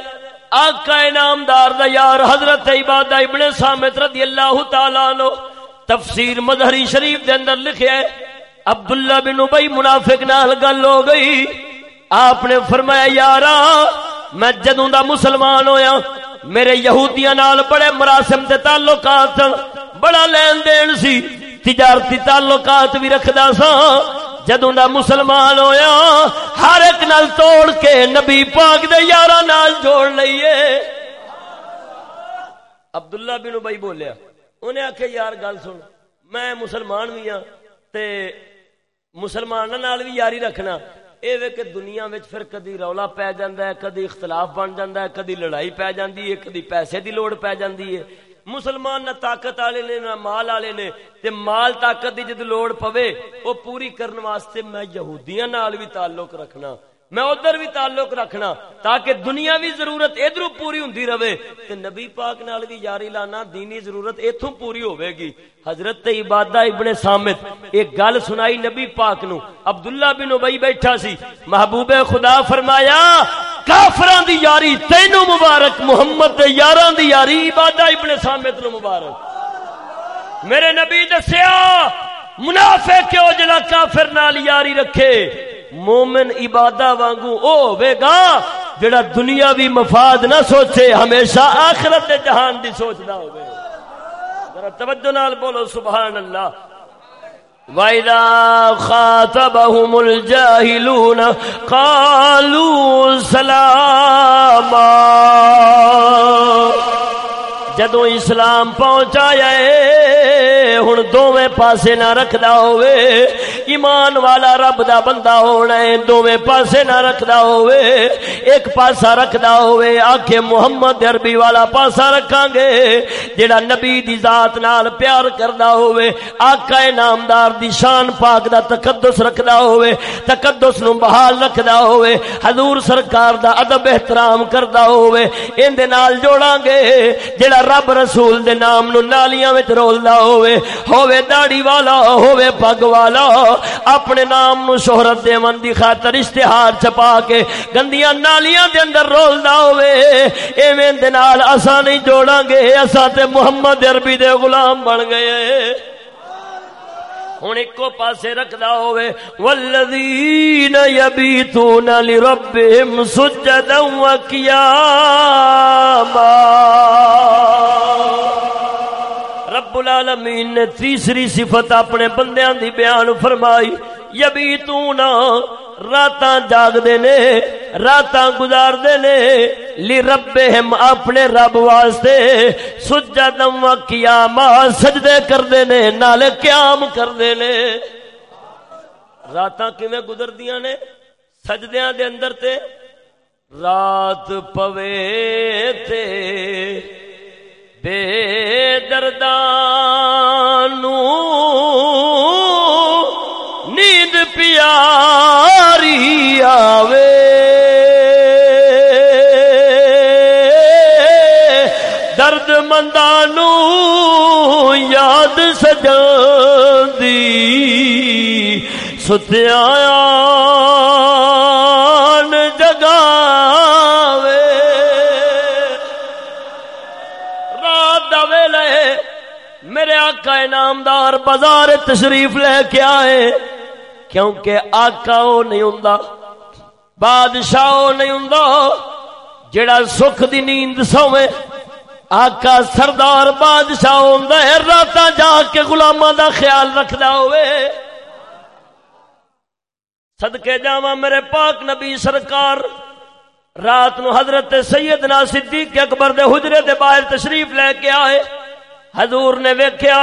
آقا نامدار دا یار حضرت عبادہ ابن سامت رضی اللہ تعالیٰ نو تفسیر مظہری شریف دے اندر لکھے ہے، عبداللہ بن ابئی منافق نال گل ہو گئی۔ آپ نے فرمایا، یارا، میں جدوں دا مسلمان ہویا، میرے یہودیاں نال بڑے مراسم تے تعلقات، بڑا لین دین سی، تجارتی تعلقات بھی رکھدا سا۔ جدوں دا مسلمان ہویا، ہر ایک نال توڑ کے نبی پاک دے یارا نال جوڑ لئیے۔ عبداللہ بن ابئی بولیا۔ انہیں آکھے، یار گل سن، میں مسلمان بھی ہاں تے مسلمان نال بھی یاری رکھنا۔ اے وے کہ دنیا وچ پھر کدی رولا پی جاندا ہے، کدی اختلاف بن جاندا ہے، کدی لڑائی پی جاندی ہے، کدی پیسے دی لوڑ پی جاندی ہے۔ مسلمان نہ طاقت والے نے، نہ مال والے نے، تے مال طاقت دی جد لوڑ پوے، او پوری کرن واسطے میں یہودیاں نال بھی تعلق رکھنا۔ میں ادھر بھی تعلق رکھنا تاکہ دنیا بھی ضرورت ادھر پوری ہوں رہے تے نبی پاک نال بھی یاری لانا دینی ضرورت اتوں پوری ہوے گی۔ حضرت عبادہ ابن سامت، ایک گل سنائی نبی پاک نو۔ عبداللہ بن ابئی بیٹھا سی۔ محبوب خدا فرمایا کافران دی یاری تینو مبارک، محمد دے یاران دی یاری، عبادہ ابن سامت نو مبارک۔ میرے نبی دسیا، منافق کیوں جڑا کافر نال یاری رکھے؟ مومن عبادہ وانگو او ہوے گا جڑا دنیا بھی مفاد نہ سوچے، ہمیشہ آخرت دے جہان دی سوچدا ہوے ذرا توجہ نال بولو، سبحان اللہ۔ وَإِذَا خَاطَبَهُمُ الْجَاهِلُونَ قَالُوا سَلَامًا۔ جدو اسلام پہنچایا ہوں دونوں پاسے نہ رکھدا ہوئے ایمان والا رب دا بندہ ہونا ہے دونوں پاسے نہ رکھدا ہوئے ایک پاسا رکھدا ہوئے آکھے محمد عربی والا پاسا رکھاں گے جڑا نبی دی ذات نال پیار کردا ہوئے آقا نامدار دی شان پاک دا تقدس رکھدا ہوئے تقدس نو بحال رکھدا ہوئے حضور سرکار دا ادب احترام کردا ہوئے ان دے نال جوڑاں گے جڑا رب رسول دے نام نو نالیاں وچ رولدا ہوئے ہوے داڑھی والا ہوے پگ والا، اپنے نام نو شہرت دے من دی خاطر اشتہار چھپا کے گندیاں نالیاں دے اندر رولدا ہوے ایویں دے نال اساں نہیں جوڑاں گے، اساں تے محمد عربی دے غلام بن گئے۔ ہوں ایک پاسے رکھدا ہوئے والذین یبیتون لربهم سجدا وقیاما رب العالمین نے تیسری صفت اپنے بندیاں دی بیان فرمائی، یبی تو یبیتون رات جاگ نے رات گزار نے، لی رب اپنے رب واسطے سجا دم قیام سجدے کرتے نے، نالے قیام کرتے نے۔ رات کیویں گزردیاں نے؟ سجدیاں دے اندر تے۔ رات پوے تے۔ بے دردانوں نیند پیاری آوے۔ درد مندانو یاد سجی ستیا انعامدار بازار تشریف لے کے آئے، کیونکہ آقا وہ نہیں ہوں بادشاہ او نہیں ہوں جڑا سکھ دی نیند سوے آقا سردار بادشاہ ہوں رات جا کے گلاما دا خیال رکھدا ہوئے صدقے جاوا میرے پاک نبی سرکار، رات نو حضرت سیدنا صدیق اکبر دے حجرے دے باہر تشریف لے کے آئے۔ حضور نے ویکھیا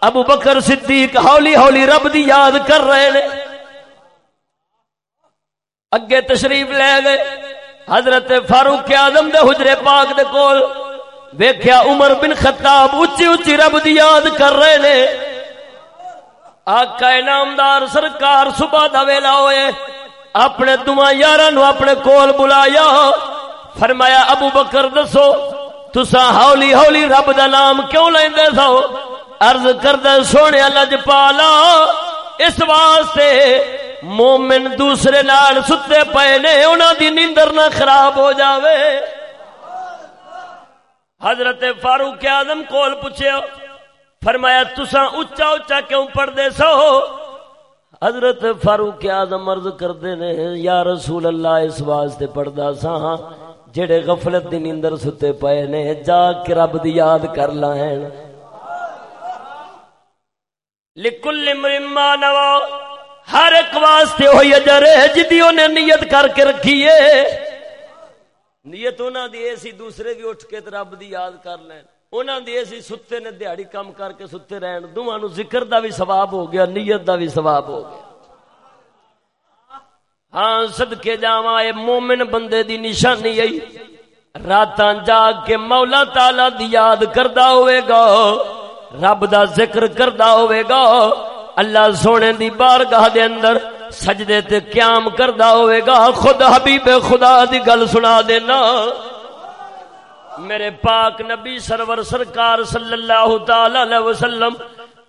ابو بکر صدیق ہولی ہولی رب دی یاد کر رہے نے۔ اگے تشریف لے گئے۔ حضرت فاروق آدم دے حجرے پاک دے کول ویکھیا عمر بن خطاب اچھی اچھی رب دی یاد کر رہے نے۔ آقا نامدار سرکار صبح دا ویلا ہوئے۔ اپنے دعا یار اپنے کول بلایا۔ فرمایا، ابو بکر دسو تسا ہولی ہولی رب دا نام کیوں لیندے سو؟ عرض کردہ سونے لج پالا، اس واسطے مومن دوسرے نال ستے پے نے، انہاں دی نیندر نہ خراب ہو جاوے۔ حضرت فاروق اعظم کول پوچھیا فرمایا تسا اچا اچا کیوں پڑھ دے سو؟ حضرت فاروق اعظم عرض کردے نے، یا رسول اللہ، اس واسطے پڑھدا سا ہاں، جڑے غفلت دی نیندر ستے پے نے، جا کے رب دی یاد کر لائن۔ لکل مرما نوا ہر ایک واسطے ہوئی اجر ہے جدی انہیں نیت کر کے رکھی ہے۔ نیت انہوں دی ایسی، دوسرے بھی اٹھ کے رب دی یاد کر لین۔ انہوں دی ایسی، ستے نے دیہڑی کم کر کے ستے رہن۔ دونوں نو ذکر دا بھی ثواب ہو گیا، نیت دا بھی ثواب ہو گیا۔ ہاں صدقے جاواں، اے مومن بندے دی نشانی آئی راتاں جاگ کے مولا تعالی دی یاد کردا ہوئے گا۔ رب دا ذکر کردا ہوئے گا۔ اللہ سونے دی بارگاہ دے اندر سجدے تے قیام کردا ہوئے گا۔ خود حبیب خدا دی گل سنا دینا۔ میرے پاک نبی سرور سرکار صلی اللہ تعالی علیہ وسلم،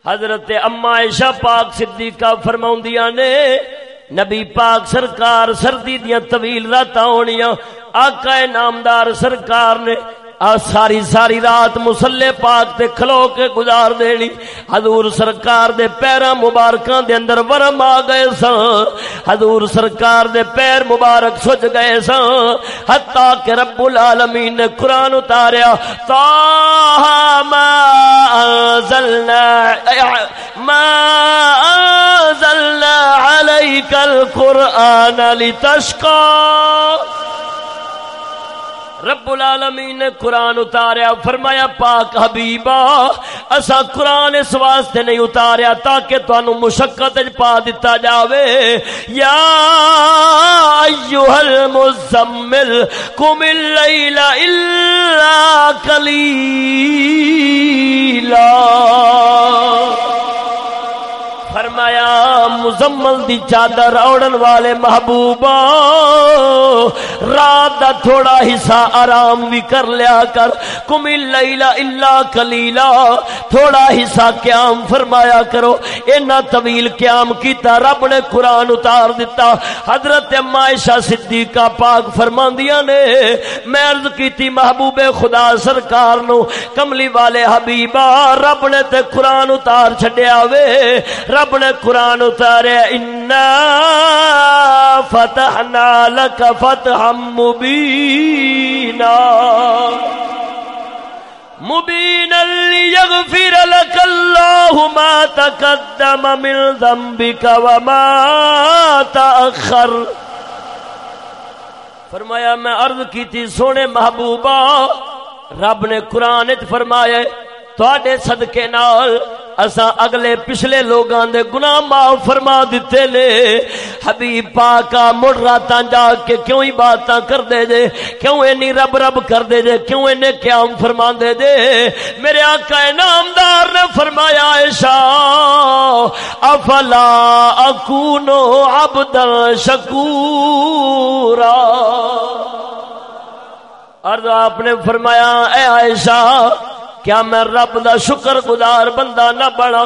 حضرت اما عائشہ پاک صدیقہ فرماوندیاں نے، نبی پاک سرکار سردی دیاں طویل راتاں ہونیاں، آقا نامدار سرکار نے ساری ساری رات مسلے پاک تے کھلو کے گزار دینی۔ حضور سرکار دے پیرا مبارکاں دے اندر ورم آ گئے سن۔ حضور سرکار دے پیر مبارک سج گئے سن۔ حتا کہ رب العالمین نے قرآن اتاریا تاہا ما انزلنا ما انزلنا علیک القرآن لتشکا رب العالمین نے قرآن اتاریا، فرمایا، پاک حبیبا اسا قرآن اس واسطے نہیں اتاریا تاکہ تانوں مشقت پا دیتا جاوے۔ یا ایوہ المزمل قم اللیل الا قلیلا۔ فرمایا، مزمل دی چادر اوڑن والے محبوبا رات دا تھوڑا حصہ آرام بھی کر لیا کر، کم لیلا الا کلیلا تھوڑا حصہ قیام فرمایا کرو۔ اینا طویل قیام کیتا، رب نے قرآن اتار دیتا حضرت عائشہ صدیقہ پاک فرماندیاں نے، میں عرض کیتی، محبوب خدا سرکار نو، کملی والے حبیبا رب نے تے قرآن اتار چھڈیا وے۔ رب نے قرآن اتارے، انا فتحنا لک فتحا مبینا مبینا لیغفر لک اللہ ما تقدم من ذنبک وما تأخر فرمایا، میں عرض کی تھی سونے محبوبہ، رب نے قرآن فرمایا تھوڑے صدقے نال اساں اگلے پچھلے لوگاں دے گناہ معاف فرما دیتے لے حبیب پاکا مڑ راتاں جا کے کیوں ہی باتاں کر دے دے کیوں اینی رب رب کر دے دے کیوں اینے قیام فرما دے دے میرے آقا نامدار نے فرمایا، عائشہ، افلا اکونو عبد شکورا۔ اور آپ نے فرمایا، اے عائشہ کیا میں رب دا شکر گزار بندہ نہ بنا؟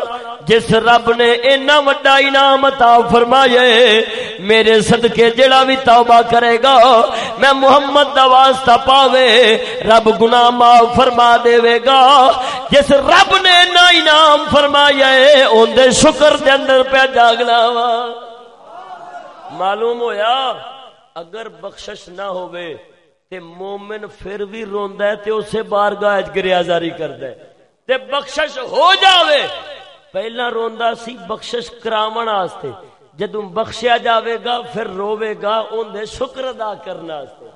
جس رب نے اینا وڈا انعام عطا فرمایا میرے صدقے جڑا بھی توبہ کرے گا، میں محمد دا واسطہ پاوے، رب گناہ معاف فرما دے گا۔ جس رب نے اینا انعام فرمایا اون دے شکر دے اندر پہ جاگنا وا معلوم ہویا؟ اگر بخشش نہ ہوئے تے مومن پھر بھی روندا ہے تے اسے بارگاہ وچ گریازاری کردا ہے۔ تے بخشش ہو جاوے۔ پہلا روندا سی بخشش کراون واسطے۔ جدوں بخشیا جاوے گا، پھر روے گا اون دے شکر ادا کرنا واسطے۔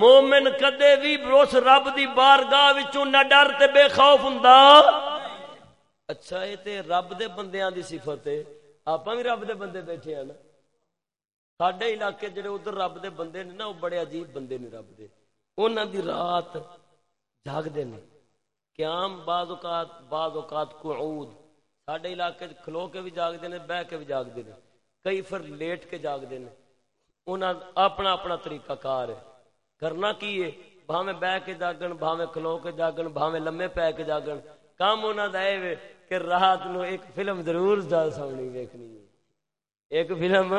مومن کدے بھی اس رب دی بارگاہ وچوں نہ ڈر تے بے خوف ہوندا۔ اچھا اے تے رب دے بندیاں دی صفت ہے۔ آپاں بھی رب دے بندے بیٹھے ہیں نا۔ سڈے علاقے جڑے ادھر رب دے بندے نے نا وہ بڑے عجیب بندے نے رب دے انہاں دی رات جاگدے نے قیام بعض اوقات بعض اوقات قعود سڈے علاقے کھلو کے بھی جاگدے نے بہ کے بھی جاگدے نے کئی پھر لیٹ کے جاگدے نے انہاں اپنا اپنا طریقہ کار ہے کرنا کی ہے بھاویں بہ کے جاگن بھاویں کھلو کے جاگن بھاویں لمے پے کے جاگن کام انہاں دا اے کہ رات نو ایک فلم ضرور جا سونی ویکھنی ہے ایک فلم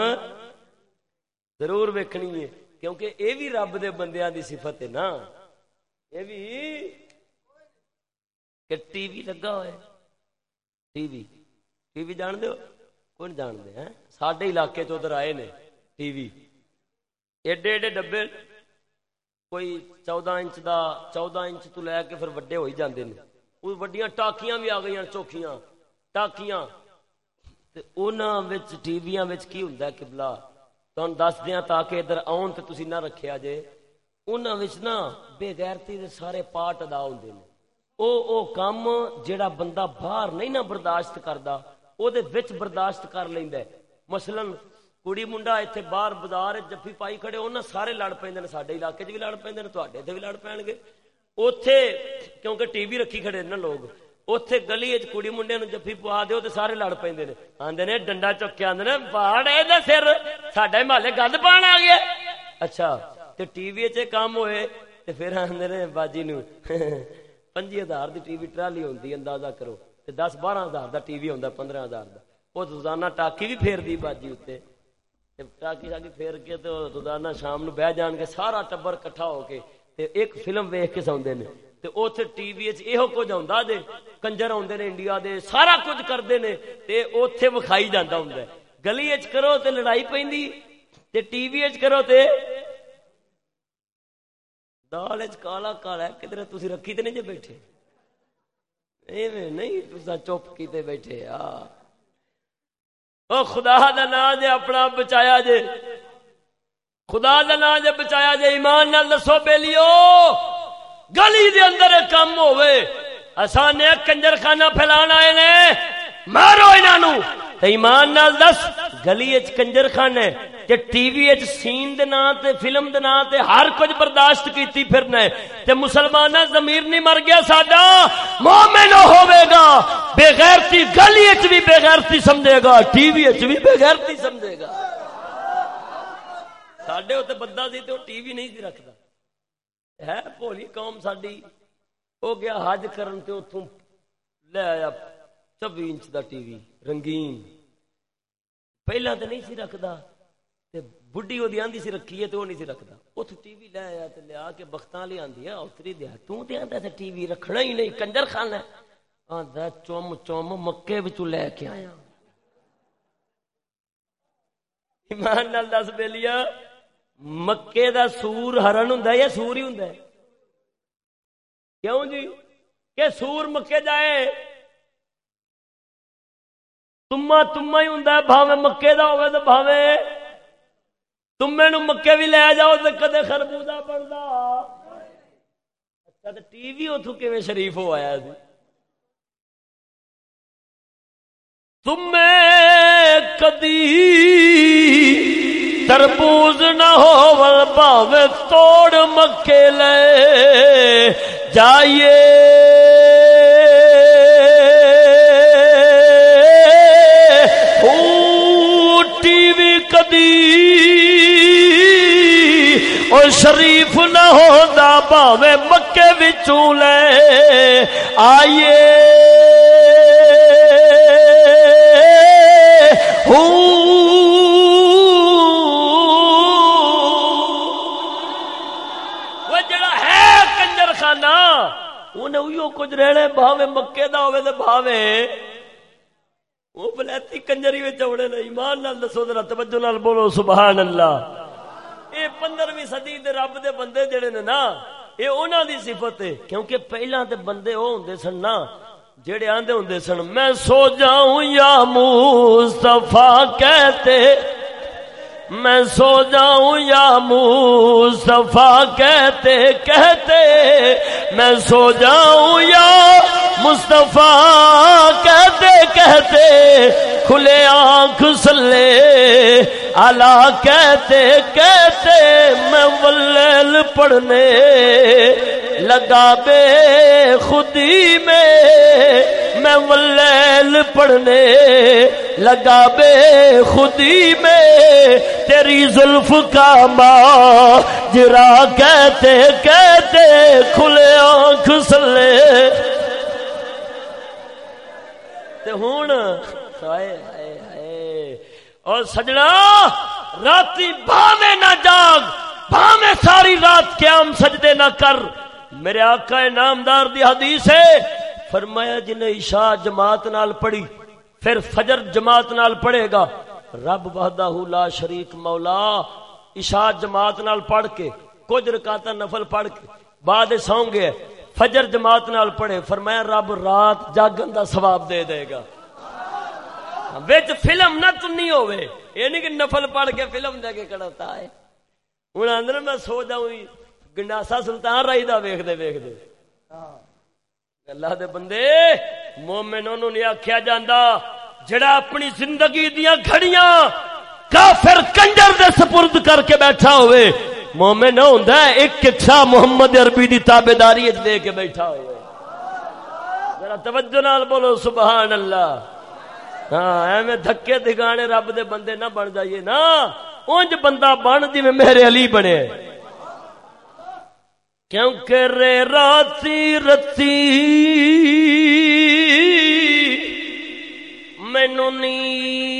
ضرور ویکھنی ہے، کیونکہ اے بھی رب دے بندیاں دی صفت ہے نا۔ اے بھی کہ ٹی وی لگا ہوئے۔ ٹی وی ٹی وی جان دے کون جان دے ہیں؟ ساڈے علاقے تو ادھر آئے نے ٹی وی۔ ایڈے ایڈے ڈبے کوئی چودہ انچ دا، چودہ انچ تو لے کے پھر وڈے ہوئی جاندے نے۔ وہ وڈیاں ٹاکیاں بھی آ گئی چوکیاں ٹاکیاں۔ تے انہاں وچ، ٹی ویاں وچ کی ہوندا ہے قبلہ؟ تہن دس دیا تاکہ ادھر آن تو تسی نہ رکھیا جے انہاں بے غیرتی دے سارے پارٹ ادا ہوندے نے او او کام جیڑا بندہ باہر نہیں نہ برداشت کردا او دے وچ برداشت کر لیندا ہے مثلا کڑی منڈا ایتھے باہر بازار جفی پائی کھڑے انہاں سارے لڑ پیندے نے ساڈے علاقے وچ بھی لڑ پیندے نے بھی لڑ پین گے اوتھے کیونکہ ٹی وی رکھی کھڑے لوگ رکھی گلی کڑی منڈے نو جفی پوا دیو تے سارے لڑ پیندے نے نے ڈنڈا چک کے آندے نے سر ساڈے محلے گند پان گیا اچھا تے ٹی وی وچ ہوئے تے پھر آندے نے باجی نو پنجی ہزار دی ٹی وی ٹرالی ہوندی اندازہ کرو دس بارہ ہزار دا ٹی وی ہوندا پندرہ ہزار دا او روزانہ ٹاکی بھی پھیر دی باجی اوتے تے ٹاکی شاکی پھیر کے تے روزانہ شام نو بہ جان کے تے اوتھے ٹی وی وچ ایہو کچھ ہوندا دے، کنجر ہوندے نے انڈیا دے، سارا کچھ کردے نے، تے اوتھے وکھائی جاندا ہوندا ہے۔ گلی وچ کرو تے لڑائی پیندی تے ٹی وی وچ کرو تے دال وچ کالا کالا کدھر تسی رکھی تے نہیں جے بیٹھے؟ ایویں نہیں تسا چپ کیتے بیٹھے، آ۔ او خدا دا نام جے اپنا بچایا جے۔ خدا دا نام جے بچایا جے، ایمان نال دسو بیلیو۔ گلی دے اندر کم ہوئے۔ اسان نے کنجر خانہ پھیلان آئے نے۔ مارو انہاں نو۔ ایمان نال دس، گلی وچ کنجر خانے تے ٹی وی وچ سین دے نام تے فلم دے نام تے ہر کچھ برداشت کیتی پھرنا ہے۔ تے مسلماناں ضمیر نہیں مر گیا ساڈا۔ مومن ہوے گا بے غیرتی گلی اچ بھی بےغیرتی سمجھے گا، ٹی وی اچ بھی بےغیرتی سمجھے گا۔ سڈے اتنے بندہ سی تو ٹی وی نہیں سی رکھتا ہے بولی قوم ساری ہو گیا حج کرن تے اتوں لے آیا چوبی انچ دا ٹی وی، رنگین۔ پہلا تو نہیں سی رکھتا بڑھی وہ آدھی سی رکھی ہے تو وہ نہیں سی رکھتا ات ٹی وی لے آیا تے لیا کے بختاں لے آندی ہے اتری دیا تو تے آندا تے ٹی وی رکھنا ہی نہیں کنجر خانہ آندا چوم چوم مکے وچوں لے کے آیا۔ ایمان نال دس بیلیا مکے دا سور ہرن ہوندا یا سور ہی ہوندا ہے؟ کیوں جی؟ کہ سور مکے جائے تما تما ہی ہوں بھاوے مکے دا ہوئے تو بھاوے۔ تمے نو مکے بھی لے جاؤ تو کدے خربوزہ بنتا اچھا تو ٹی وی اتو کی شریف ہو آیا جی تمے کدی تربوز نہ ہو بھاوے توڑ مکے لے جائیے اور شریف نہ ہوتا مکے بچوں لے آئیے جڑا کچھ رہنے بھاوے، مکے دا ہوئے دے بھاوے۔ وہ بلیتی کنجری میں چوڑے نہیں ایمان نال دسو ذرا، توجہ نال بولو، سبحان اللہ۔ اے پندرہویں صدی دے رب دے بندے جڑے نے نا اے انہاں دی صفت ہے، کیونکہ پہلا تے بندے او ہوندے سن نا، جڑے آندے ہوندے سن، میں سو جاؤں یا مصطفی کہتے میں سو جاؤں یا مصطفیٰ کہتے کہتے میں سو جاؤں یا مصطفیٰ کہتے کہتے کھلے آنکھ سلے اللہ کہتے کہتے میں ولیل پڑھنے لگا بے خودی میں میں ولیل پڑھنے لگا بے خودی میں تیری زلف کا ماں جرا کہتے کہتے کھلے آنکھ سلے ہوں اور سجنا راتی بھاوے نہ جاگ بھاوے ساری رات قیام سجدے نہ کر میرے آقا نامدار دی حدیث ہے، فرمایا جنہیں عشاء جماعت نال پڑھی، پھر فجر جماعت نال پڑھے گا۔ رب وحدہ لا شریک مولا، عشاء جماعت نال پڑھ کے، کچھ رکاتا نفل پڑھ کے، بعد سوں گے فجر جماعت نال پڑھے، فرمایا رب رات جاگن دا ثواب دے دے گا۔ وچ فلم نہ تنی ہوئے یہ نہیں کہ نفل پڑھ کے فلم دے کے کڑتا ہے۔ ہوں اندر میں سو جاؤں گنڈاسا سلطان رائی دا ویخ دے ویخ دے اللہ دے بندے، مومن انہوں نے آخیا جاندہ جڑا اپنی زندگی دیا گھڑیاں کافر کنجر دے سپرد کر کے بیٹھا ہوئے، مومن ہوندا ہے، ایک اچھا محمد عربی دی تابیداری دے کے بیٹھا ہوئے۔ ذرا توجہ نال بولو، سبحان اللہ۔ ہاں ایویں دھکے دگانے رب دے بندے نہ بن جائیے نا۔ اونج بندہ بن جی میں میرے علی بنے۔ کیونکہ رے راتی رتی؟ مینو نیند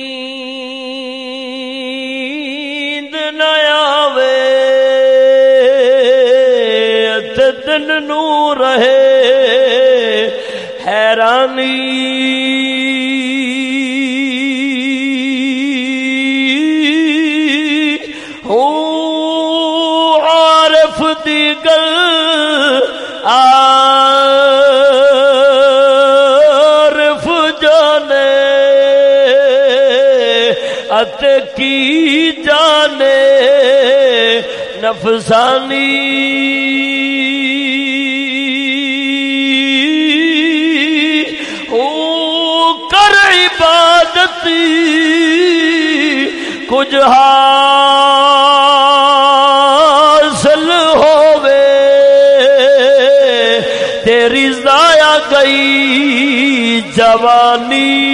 نیا وے دن نو رہے حیرانی نفسانی او کر عبادتی کچھ حاصل ہووے۔ تیری ضائع گئی جوانی۔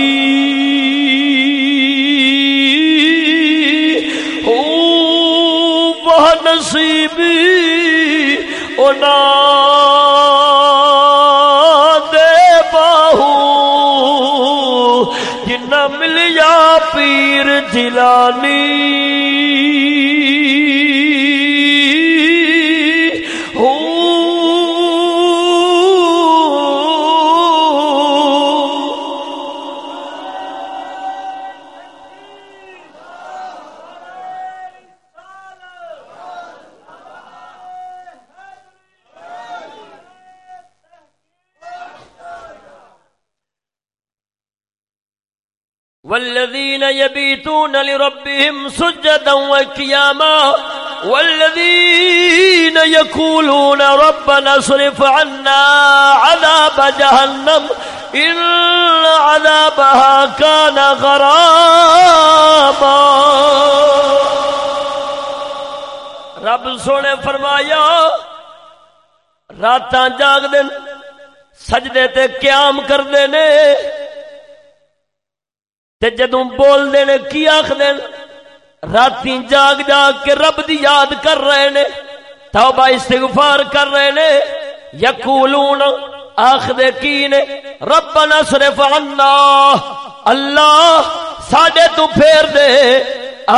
يبيتون لربهم سجدا وقياما والذين يقولون ربنا اصرف عنا عذاب جهنم إن عذابها كان غراما. رب سونے فرمایا رات جاگ دن سجدے تے قیام کر دینے تے جدوں بول دے نے کی آخ دین؟ راتی جاگ جاگ کے رب دی یاد کر رہے نے، توبہ استغفار کر رہے نے، یقولون، آخ دے کی نے؟ ربنا صرف عنا، اللہ ساڈے تو پھیر دے،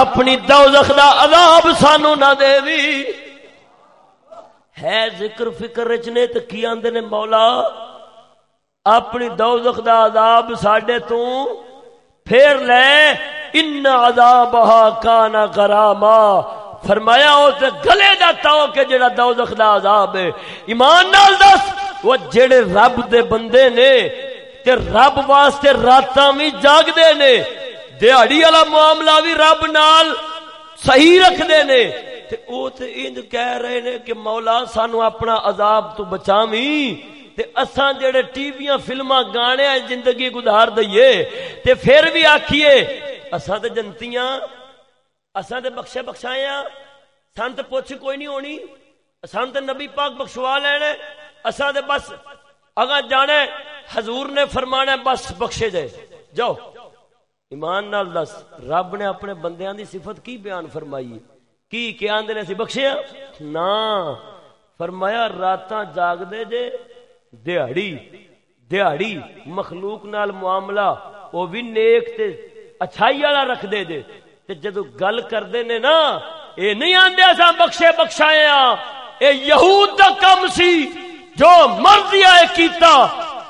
اپنی دوزخ دا عذاب سانو نہ دے وی ہے ذکر فکر رچنے تے کی آندے نے مولا؟ اپنی دوزخ دا عذاب ساڈے تو پھر لے ان عذابها کان غراما. فرمایا، اس گلے دا تاو کہ جڑا دوزخ دا عذاب ہے. ایمان نال دس، وہ جڑے رب دے بندے نے تے رب واسطے راتاں وی جاگ دے نے دیہڑی والا معاملہ بھی رب نال صحیح رکھ دے نے۔ تے او تے انج کہہ رہے نے کہ مولا، سانو اپنا عذاب تو بچاویں۔ تے اساں جڑے ٹی ویاں فلماں گانے زندگی گزار دئیے، تے پھر بھی آکھیے، اساں تے جنتیاں، اساں تے بخشے بخشائیاں سان تے پوچھ کوئی نہیں ہونی، اساں تے نبی پاک بخشوا لینے، اساں تے بس اگا جانے، حضور نے فرمانا بس بخشے جائے۔ جاؤ، ایمان نال دس، رب نے اپنے بندیاں دی صفت کی بیان فرمائی؟ کی، کیا آندے نے سی بخشیا نا فرمایا، راتاں جاگ دے جے دیہڑی دیہڑی مخلوق نال معاملہ، وہ بھی نیک تے اچھائی والا رکھ دے دے۔ تے جدو گل کردے نے نا، اے نہیں آندے اساں بخشے بخشائے ہاں اے یہود دا کم سی، جو مرضی آئے کیتا،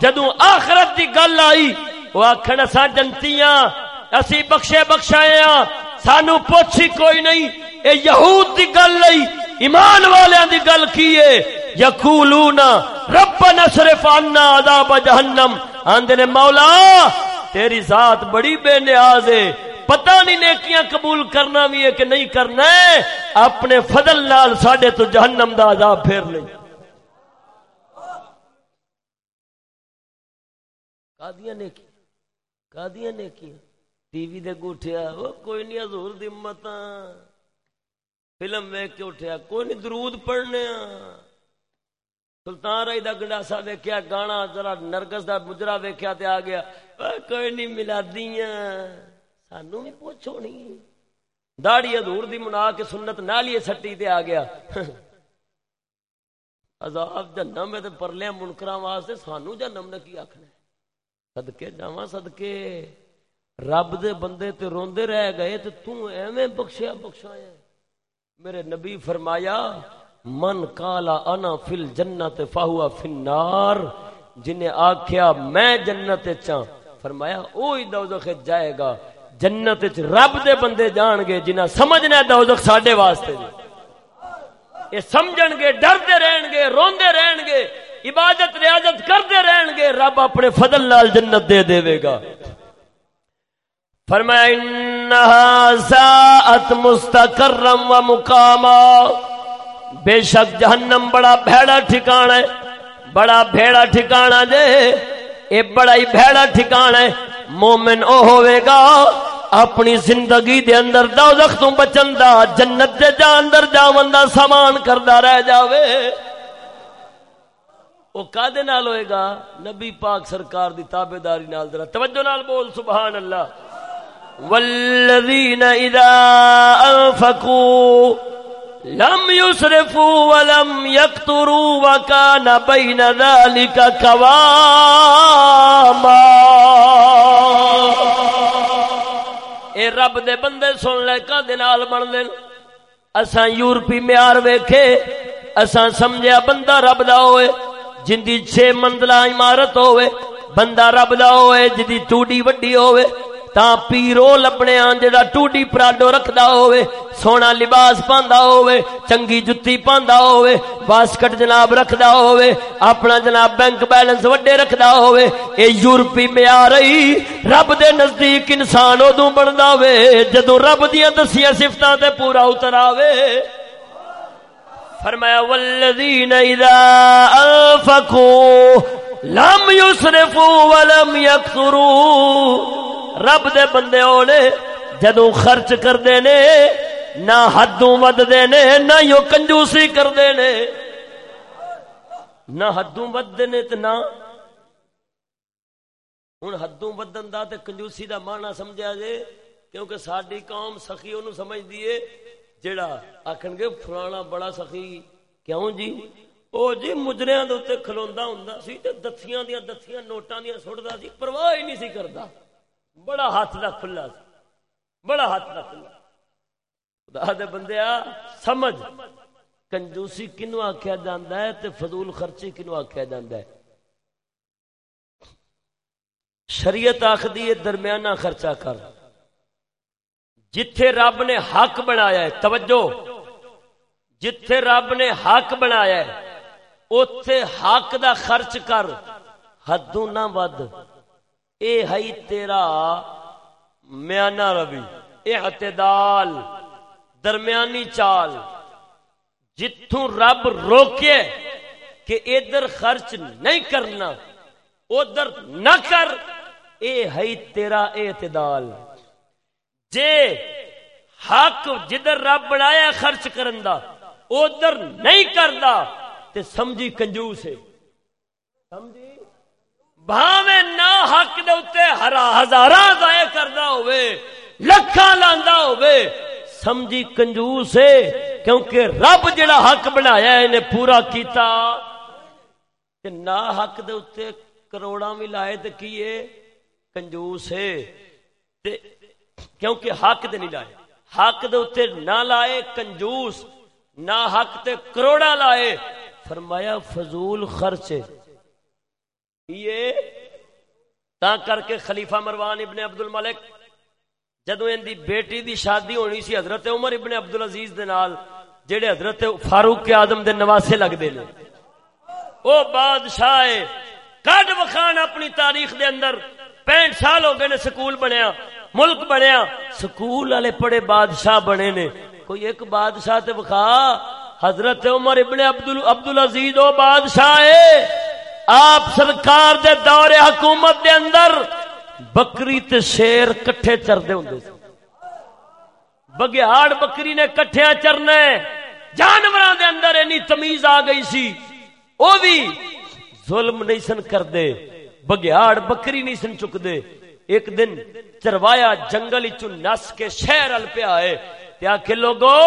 جدو آخرت دی گل آئی، وہ آکھن اساں جنتیاں اسی بخشے بخشائے ہاں سانو پوچھی کوئی نہیں، اے یہود دی گل لئی ایمان والیاں دی گل کیے یقولون ربنا صرف عنا عذاب جہنم۔ آندے نے، مولا، تیری ذات بڑی بے نیاز ہے۔ پتہ نہیں نیکیاں قبول کرنا بھی ہے کہ نہیں کرنا ہے۔ اپنے فضل نال ساڈے تو جہنم دا عذاب پھیر لے کادیاں نیکی کادیاں نیکیاں۔ ٹی وی دے گوٹھیا وہ کوئی نہیں، حضور دی امتاں۔ فلم ویکھ کے اٹھیا، کوئی نہیں، درود پڑھنے ہاں سلطان رائی دا گنڈاسا ویکیا گانا ذرا نرگس دا مجرا ویکیا تے آ گیا۔ کوئی نہیں ملا دیاں سانو بھی پوچھو نہیں۔ داڑی ادھور دی منا کے سنت نالیے سٹی تے آ گیا۔ عذاب جنم ہے تے پرلے منکراں واسطے سانو جنم نے کی آکھنا صدکے جاواں صدکے رب دے بندے تے روندے رہ گئے تے تو ایویں بخشیا بخشایا میرے نبی فرمایا من کالا انا فل جنت فاہوا فنار جنہیں آخیا میں جنت چاں فرمایا، اوہی دوزخ جائے گا۔ جنت چ رب دے بندے جان گے، جنہیں سمجھنا دوزخ ساڈے واسطے جی یہ سمجھن گے ڈردے رہن گے، روندے رہن گے، عبادت، ریاضت کرتے رہن گے، رب اپنے فضل نال جنت دے دے گا۔ فرمایا، انہا ساعت مستقرم و مقاما۔ بے شک جہنم بڑا بھیڑا ٹھکانا ہے، بڑا بھیڑا ٹھکانا جے، اے بڑا ہی بھیڑا ٹھکانا ہے۔ مومن او ہوئے گا، اپنی زندگی دے اندر دوزخ تو بچن دا، جنت دے جا اندر جاون دا سامان کردا رہ جاوے۔ وہ کدے نال ہوئے گا؟ نبی پاک سرکار دی تابعداری نال۔ ذرا توجہ نال بول، سبحان اللہ۔ والذین اذا انفقوا لم يسرفوا ولم يقتروا وكان بين ذلك قواما. اے رب دے بندے سن لے، کدے نال بن دین اساں یورپی معیار ویکھے، اساں سمجھیا بندہ رب دا ہوئے جندی چھ منزلہ عمارت ہوئے، بندہ رب دا ہوئے جدی ٹوڈی وڈی ہوئے تا پیرو لبنے آن جڑا ٹوڈی پراڈو رکھدا ہوئے سونا لباس پاندا ہوئے چنگی جتی پاندا ہوئے واسکٹ جناب رکھدا ہوئے اپنا جناب بینک بیلنس وڈے رکھدا ہوئے اے یورپی معیار ہی رب دے نزدیک انسان اودوں بندا وے جدوں رب دیاں دسیاں صفتاں تے پورا اتر آوے فرمایا والذین اذا انفقوا لم يسرفوا ولم يقتروا رب دے بندے ہونے جدو خرچ کردے نے، نہ حدوں ود نے، نہ یو کنجوسی کردے نے۔ نہ حدوں ود نے تے نہ ہن حدوں ودن دا تے کنجوسی دا معنی سمجھا جے، کیونکہ ساڈی قوم سخی اونوں سمجھ دیے جیڑا آکھن گے فلانا بڑا سخی، کیوں جی؟ او جی مجریاں دے اوتے کھلوندا ہوندا سی، تے دتھیاں دیاں دتھیاں نوٹاں دیاں سٹدا سی، پرواہ ہی نہیں سی کردا۔ بڑا ہاتھ کا کھلا بڑا ہاتھ کا کھلا۔ خدا دے بندے سمجھ۔ کنجوسی کنو آخیا جاتا ہے تے فضول خرچی کنو آخیا جاتا ہے۔ شریعت آخری ہے، درمیانہ خرچہ کر۔ جتھے رب نے حق بنایا ہے، توجہ۔ جتھے رب نے حق بنایا ہے اتے حق دا خرچ کر۔ حدوں نہ ود۔ اے ہی تیرا میانا روی اعتدال، درمیانی چال جتوں رب روکے کہ ادھر خرچ نہیں کرنا، ادھر نہ کر، اے ہے تیرا اعتدال۔ جے حق جدھر رب بنایا خرچ کرن دا ادھر نہیں کردا، تے سمجھی کنجوس ہے۔ سمجھی؟ بھاوے نہ حق دے اتے ہرا ہزاراں ضائع کردا ہوئے لکھاں لاندا ہوئے سمجھی کنجوس ہے، کیونکہ رب جڑا حق بنایا ہے، انہیں پورا کیتا۔ کہ نہ حق دے اتے کروڑاں بھی لائے تے کیے کنجوس ہے۔ تے کیونکہ حق دے نہیں لائے۔ حق دے اتے نہ لائے، کنجوس۔ نہ حق تے کروڑا لائے۔ فرمایا فضول خرچ یہ تا کر کے خلیفہ مروان ابن عبد الملک جدو ان دی بیٹی دی شادی ہونی سی، حضرت عمر ابن عبد العزیز دے نال، جڑے حضرت فاروق کے آدم دے نواسے لگ دے نے۔ او بادشاہ کڈ وخان اپنی تاریخ دے اندر پینٹ سال ہو گئے نے سکول بنیا، ملک بنیا، سکول والے پڑے بادشاہ بنے نے۔ کوئی ایک بادشاہ تے وخا حضرت عمر ابن عبد العزیز او بادشاہ ہے آپ سرکار دے دور حکومت دے اندر بکری تے شیر کٹھے چردے ہوں بگیاڑ بکری نے کٹھیا چرنا جانور دے اندر اینی تمیز آ گئی سی۔ او بھی ظلم نہیں سن کر دے بگیاڑ بکری نہیں سن چک دے ایک دن چروایا جنگل چ نس کے شہر ال پہ آئے کیا کہ لوگو